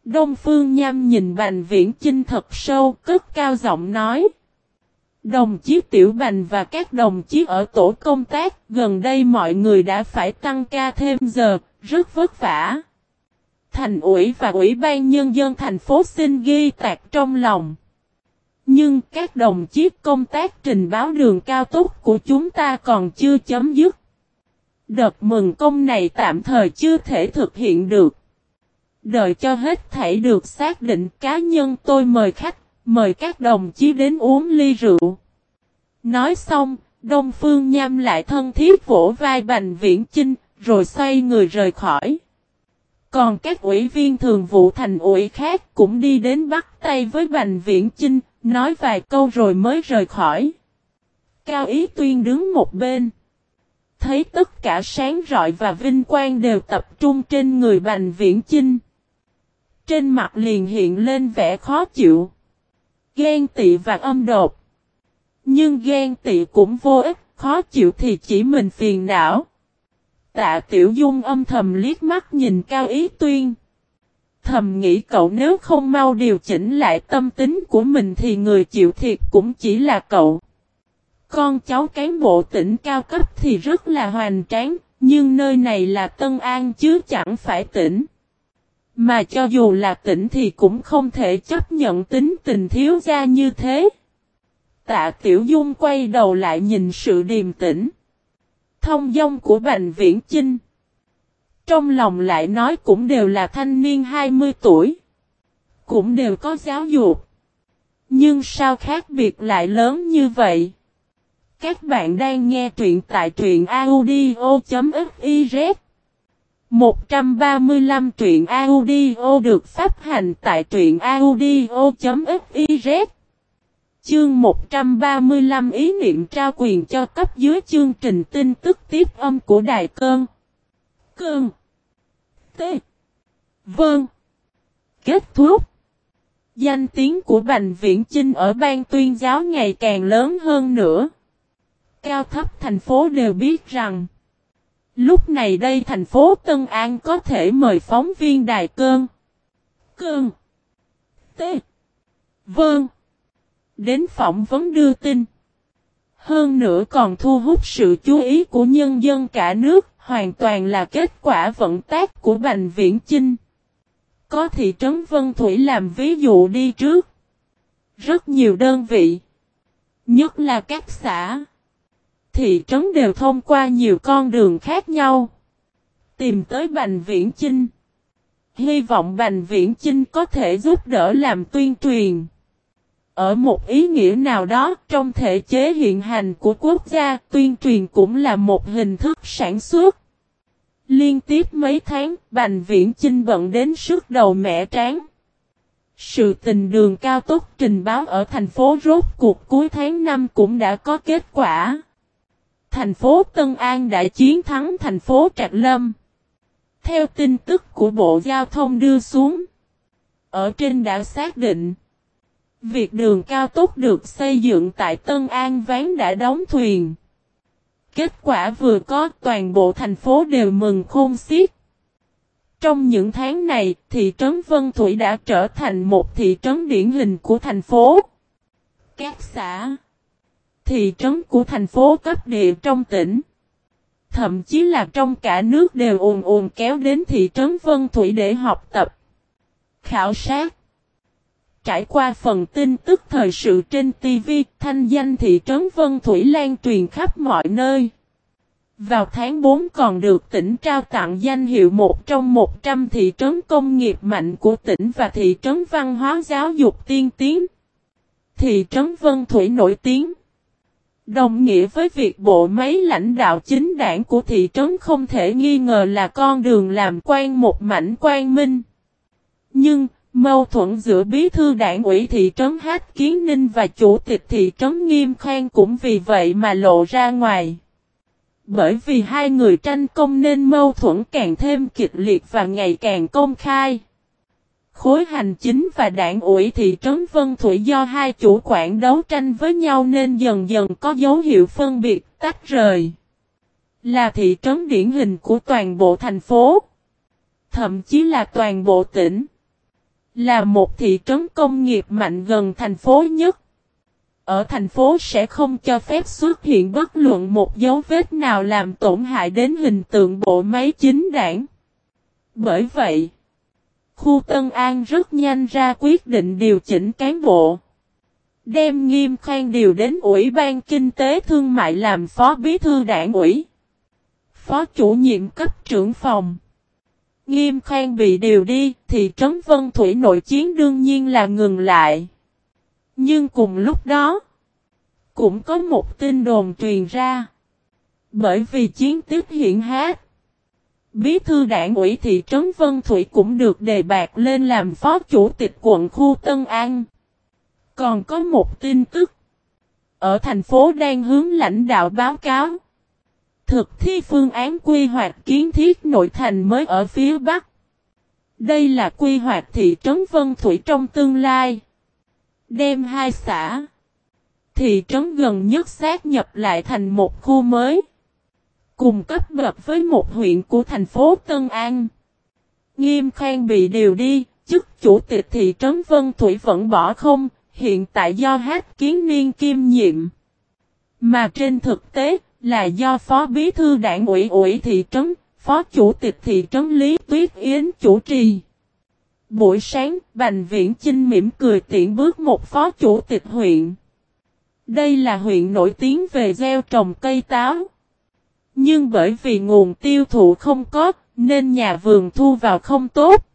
Đông Phương Nham nhìn Bành Viễn Chinh thật sâu, cất cao giọng nói. Đồng chí Tiểu Bành và các đồng chí ở tổ công tác, gần đây mọi người đã phải tăng ca thêm giờ, rất vất vả. Thành ủy và Ủy ban Nhân dân thành phố xin ghi tạc trong lòng. Nhưng các đồng chí công tác trình báo đường cao tốc của chúng ta còn chưa chấm dứt. Đợt mừng công này tạm thời chưa thể thực hiện được. Đợi cho hết thảy được xác định cá nhân tôi mời khách, mời các đồng chí đến uống ly rượu. Nói xong, Đông Phương Nham lại thân thiết vỗ vai Bành Viễn Chinh, rồi xoay người rời khỏi. Còn các ủy viên thường vụ thành ủy khác cũng đi đến bắt tay với Bành Viễn Chinh, nói vài câu rồi mới rời khỏi. Cao Ý Tuyên đứng một bên. Thấy tất cả sáng rọi và vinh quang đều tập trung trên người Bành Viễn Chinh. Trên mặt liền hiện lên vẻ khó chịu. Ghen tị và âm đột. Nhưng ghen tị cũng vô ích, khó chịu thì chỉ mình phiền não. Tạ Tiểu Dung âm thầm liếc mắt nhìn Cao Ý Tuyên. Thầm nghĩ cậu nếu không mau điều chỉnh lại tâm tính của mình thì người chịu thiệt cũng chỉ là cậu. Con cháu cán bộ tỉnh cao cấp thì rất là hoành tráng, nhưng nơi này là Tân An chứ chẳng phải tỉnh. Mà cho dù là tỉnh thì cũng không thể chấp nhận tính tình thiếu gia như thế. Tạ Tiểu Dung quay đầu lại nhìn sự điềm tĩnh. Thông dong của Bành Viễn Chinh. Trong lòng lại nói cũng đều là thanh niên 20 tuổi. Cũng đều có giáo dục. Nhưng sao khác biệt lại lớn như vậy? Các bạn đang nghe truyện tại truyện audio.fiz 135 truyện audio được phát hành tại truyện audio.fiz Chương 135 ý niệm trao quyền cho cấp dưới chương trình tin tức tiếp âm của Đài Cơn. Cơn. T. Vâng. Kết thúc. Danh tiếng của Bành Viễn Chinh ở ban tuyên giáo ngày càng lớn hơn nữa. Cao thấp thành phố đều biết rằng Lúc này đây thành phố Tân An có thể mời phóng viên đài cơn. Cơn. T. Vâng. Đến phỏng vấn đưa tin. Hơn nữa còn thu hút sự chú ý của nhân dân cả nước, hoàn toàn là kết quả vận tác của Bành Viễn Chinh. Có thị trấn Vân Thủy làm ví dụ đi trước. Rất nhiều đơn vị. Nhất là các xã thị trấn đều thông qua nhiều con đường khác nhau. Tìm tới Bành Viễn Chinh. Hy vọng Bành Viễn Chinh có thể giúp đỡ làm tuyên truyền. Ở một ý nghĩa nào đó, trong thể chế hiện hành của quốc gia, tuyên truyền cũng là một hình thức sản xuất. Liên tiếp mấy tháng, Bành Viễn Chinh bận đến sức đầu mẹ tráng. Sự tình đường cao tốc trình báo ở thành phố rốt cuộc cuối tháng 5 cũng đã có kết quả thành phố Tân An đã chiến thắng thành phố Trạc Lâm. Theo tin tức của Bộ Giao thông đưa xuống, ở trên đã xác định, việc đường cao tốc được xây dựng tại Tân An ván đã đóng thuyền. Kết quả vừa có toàn bộ thành phố đều mừng khôn xiết. Trong những tháng này, thị trấn Vân Thủy đã trở thành một thị trấn điển hình của thành phố. Các xã thị trấn của thành phố cấp địa trong tỉnh. Thậm chí là trong cả nước đều ồn ồn kéo đến thị trấn Vân Thủy để học tập. Khảo sát Trải qua phần tin tức thời sự trên TV, thanh danh thị trấn Vân Thủy lan truyền khắp mọi nơi. Vào tháng 4 còn được tỉnh trao tặng danh hiệu một trong 100 thị trấn công nghiệp mạnh của tỉnh và thị trấn văn hóa giáo dục tiên tiến. Thị trấn Vân Thủy nổi tiếng. Đồng nghĩa với việc bộ máy lãnh đạo chính đảng của thị trấn không thể nghi ngờ là con đường làm quan một mảnh quan minh. Nhưng, mâu thuẫn giữa bí thư đảng ủy thị trấn Hát Kiến Ninh và chủ tịch thị trấn Nghiêm Khang cũng vì vậy mà lộ ra ngoài. Bởi vì hai người tranh công nên mâu thuẫn càng thêm kịch liệt và ngày càng công khai. Khối hành chính và đảng ủy thị trấn Vân Thủy do hai chủ quản đấu tranh với nhau nên dần dần có dấu hiệu phân biệt tách rời. Là thị trấn điển hình của toàn bộ thành phố. Thậm chí là toàn bộ tỉnh. Là một thị trấn công nghiệp mạnh gần thành phố nhất. Ở thành phố sẽ không cho phép xuất hiện bất luận một dấu vết nào làm tổn hại đến hình tượng bộ máy chính đảng. Bởi vậy, khu Tân An rất nhanh ra quyết định điều chỉnh cán bộ. Đem nghiêm khang điều đến Ủy ban Kinh tế Thương mại làm phó bí thư đảng ủy. Phó chủ nhiệm cấp trưởng phòng. Nghiêm khang bị điều đi thì trấn Vân Thủy nội chiến đương nhiên là ngừng lại. Nhưng cùng lúc đó, cũng có một tin đồn truyền ra. Bởi vì chiến tiếp hiện hát, Bí thư đảng ủy thị trấn Vân Thủy cũng được đề bạc lên làm phó chủ tịch quận khu Tân An. Còn có một tin tức. Ở thành phố đang hướng lãnh đạo báo cáo. Thực thi phương án quy hoạch kiến thiết nội thành mới ở phía Bắc. Đây là quy hoạch thị trấn Vân Thủy trong tương lai. Đem hai xã. Thị trấn gần nhất xác nhập lại thành một khu mới. Cùng cấp bậc với một huyện của thành phố Tân An. Nghiêm Khang bị điều đi, chức chủ tịch thị trấn Vân Thủy vẫn bỏ không, hiện tại do hát kiến niên kim nhiệm. Mà trên thực tế, là do Phó Bí Thư Đảng ủy ủy thị trấn, Phó Chủ tịch thị trấn Lý Tuyết Yến chủ trì. Buổi sáng, Bành Viễn Chinh mỉm cười tiện bước một phó chủ tịch huyện. Đây là huyện nổi tiếng về gieo trồng cây táo. Nhưng bởi vì nguồn tiêu thụ không có, nên nhà vườn thu vào không tốt.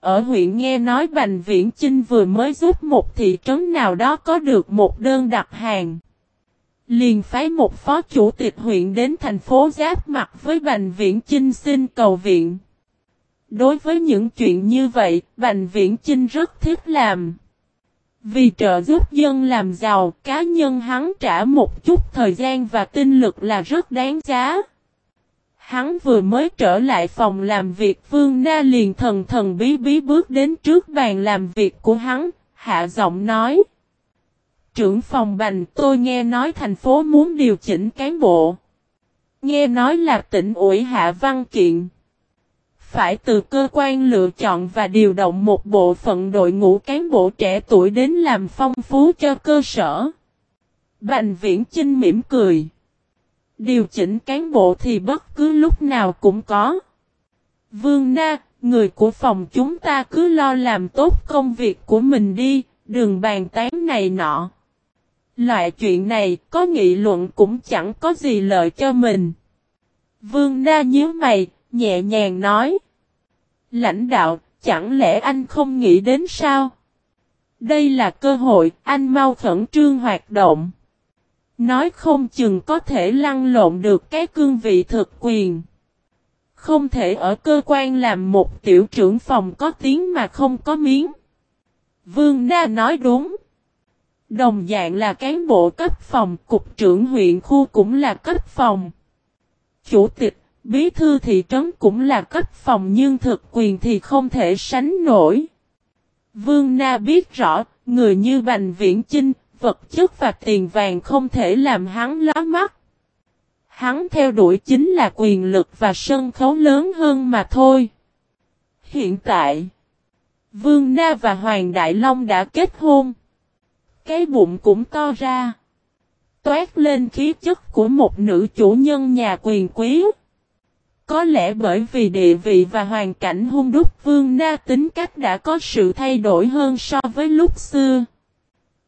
Ở huyện nghe nói Bành Viễn Chinh vừa mới giúp một thị trấn nào đó có được một đơn đặt hàng. Liền phái một phó chủ tịch huyện đến thành phố giáp mặt với Bành Viễn Chinh xin cầu viện. Đối với những chuyện như vậy, Bành Viễn Chinh rất thích làm. Vì trợ giúp dân làm giàu, cá nhân hắn trả một chút thời gian và tinh lực là rất đáng giá. Hắn vừa mới trở lại phòng làm việc Vương Na liền thần thần bí bí bước đến trước bàn làm việc của hắn, hạ giọng nói. Trưởng phòng bành tôi nghe nói thành phố muốn điều chỉnh cán bộ. Nghe nói là tỉnh ủy hạ văn kiện phải từ cơ quan lựa chọn và điều động một bộ phận đội ngũ cán bộ trẻ tuổi đến làm phong phú cho cơ sở. Bành viễn Trinh mỉm cười. Điều chỉnh cán bộ thì bất cứ lúc nào cũng có. Vương Na, người của phòng chúng ta cứ lo làm tốt công việc của mình đi, đừng bàn tán này nọ. Loại chuyện này có nghị luận cũng chẳng có gì lợi cho mình. Vương Na nhớ mày, nhẹ nhàng nói. Lãnh đạo, chẳng lẽ anh không nghĩ đến sao? Đây là cơ hội, anh mau khẩn trương hoạt động. Nói không chừng có thể lăn lộn được cái cương vị thực quyền. Không thể ở cơ quan làm một tiểu trưởng phòng có tiếng mà không có miếng. Vương Na nói đúng. Đồng dạng là cán bộ cấp phòng, cục trưởng huyện khu cũng là cấp phòng. Chủ tịch Bí thư thị trấn cũng là cấp phòng nhưng thực quyền thì không thể sánh nổi. Vương Na biết rõ, người như Bành Viễn Chinh, vật chất và tiền vàng không thể làm hắn ló mắt. Hắn theo đuổi chính là quyền lực và sân khấu lớn hơn mà thôi. Hiện tại, Vương Na và Hoàng Đại Long đã kết hôn. Cái bụng cũng to ra. Toát lên khí chất của một nữ chủ nhân nhà quyền quý. Có lẽ bởi vì địa vị và hoàn cảnh hung đúc Vương Na tính cách đã có sự thay đổi hơn so với lúc xưa.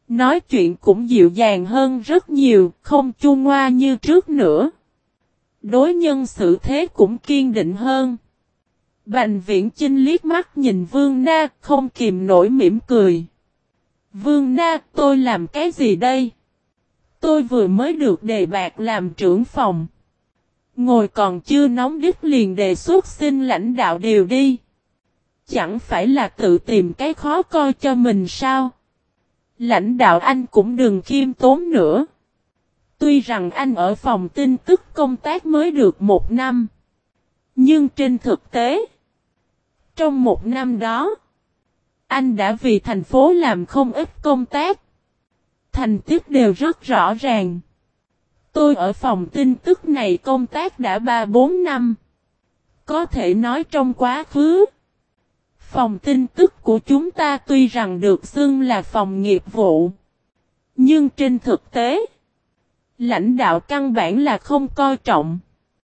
Nói chuyện cũng dịu dàng hơn rất nhiều, không chua ngoa như trước nữa. Đối nhân xử thế cũng kiên định hơn. Bành viễn Chinh liếc mắt nhìn Vương Na không kìm nổi mỉm cười. Vương Na tôi làm cái gì đây? Tôi vừa mới được đề bạc làm trưởng phòng. Ngồi còn chưa nóng đích liền đề xuất xin lãnh đạo điều đi. Chẳng phải là tự tìm cái khó coi cho mình sao? Lãnh đạo anh cũng đừng khiêm tốn nữa. Tuy rằng anh ở phòng tin tức công tác mới được một năm. Nhưng trên thực tế, trong một năm đó, anh đã vì thành phố làm không ít công tác. Thành tích đều rất rõ ràng. Tôi ở phòng tin tức này công tác đã 3-4 năm. Có thể nói trong quá khứ. Phòng tin tức của chúng ta tuy rằng được xưng là phòng nghiệp vụ. Nhưng trên thực tế, lãnh đạo căn bản là không coi trọng.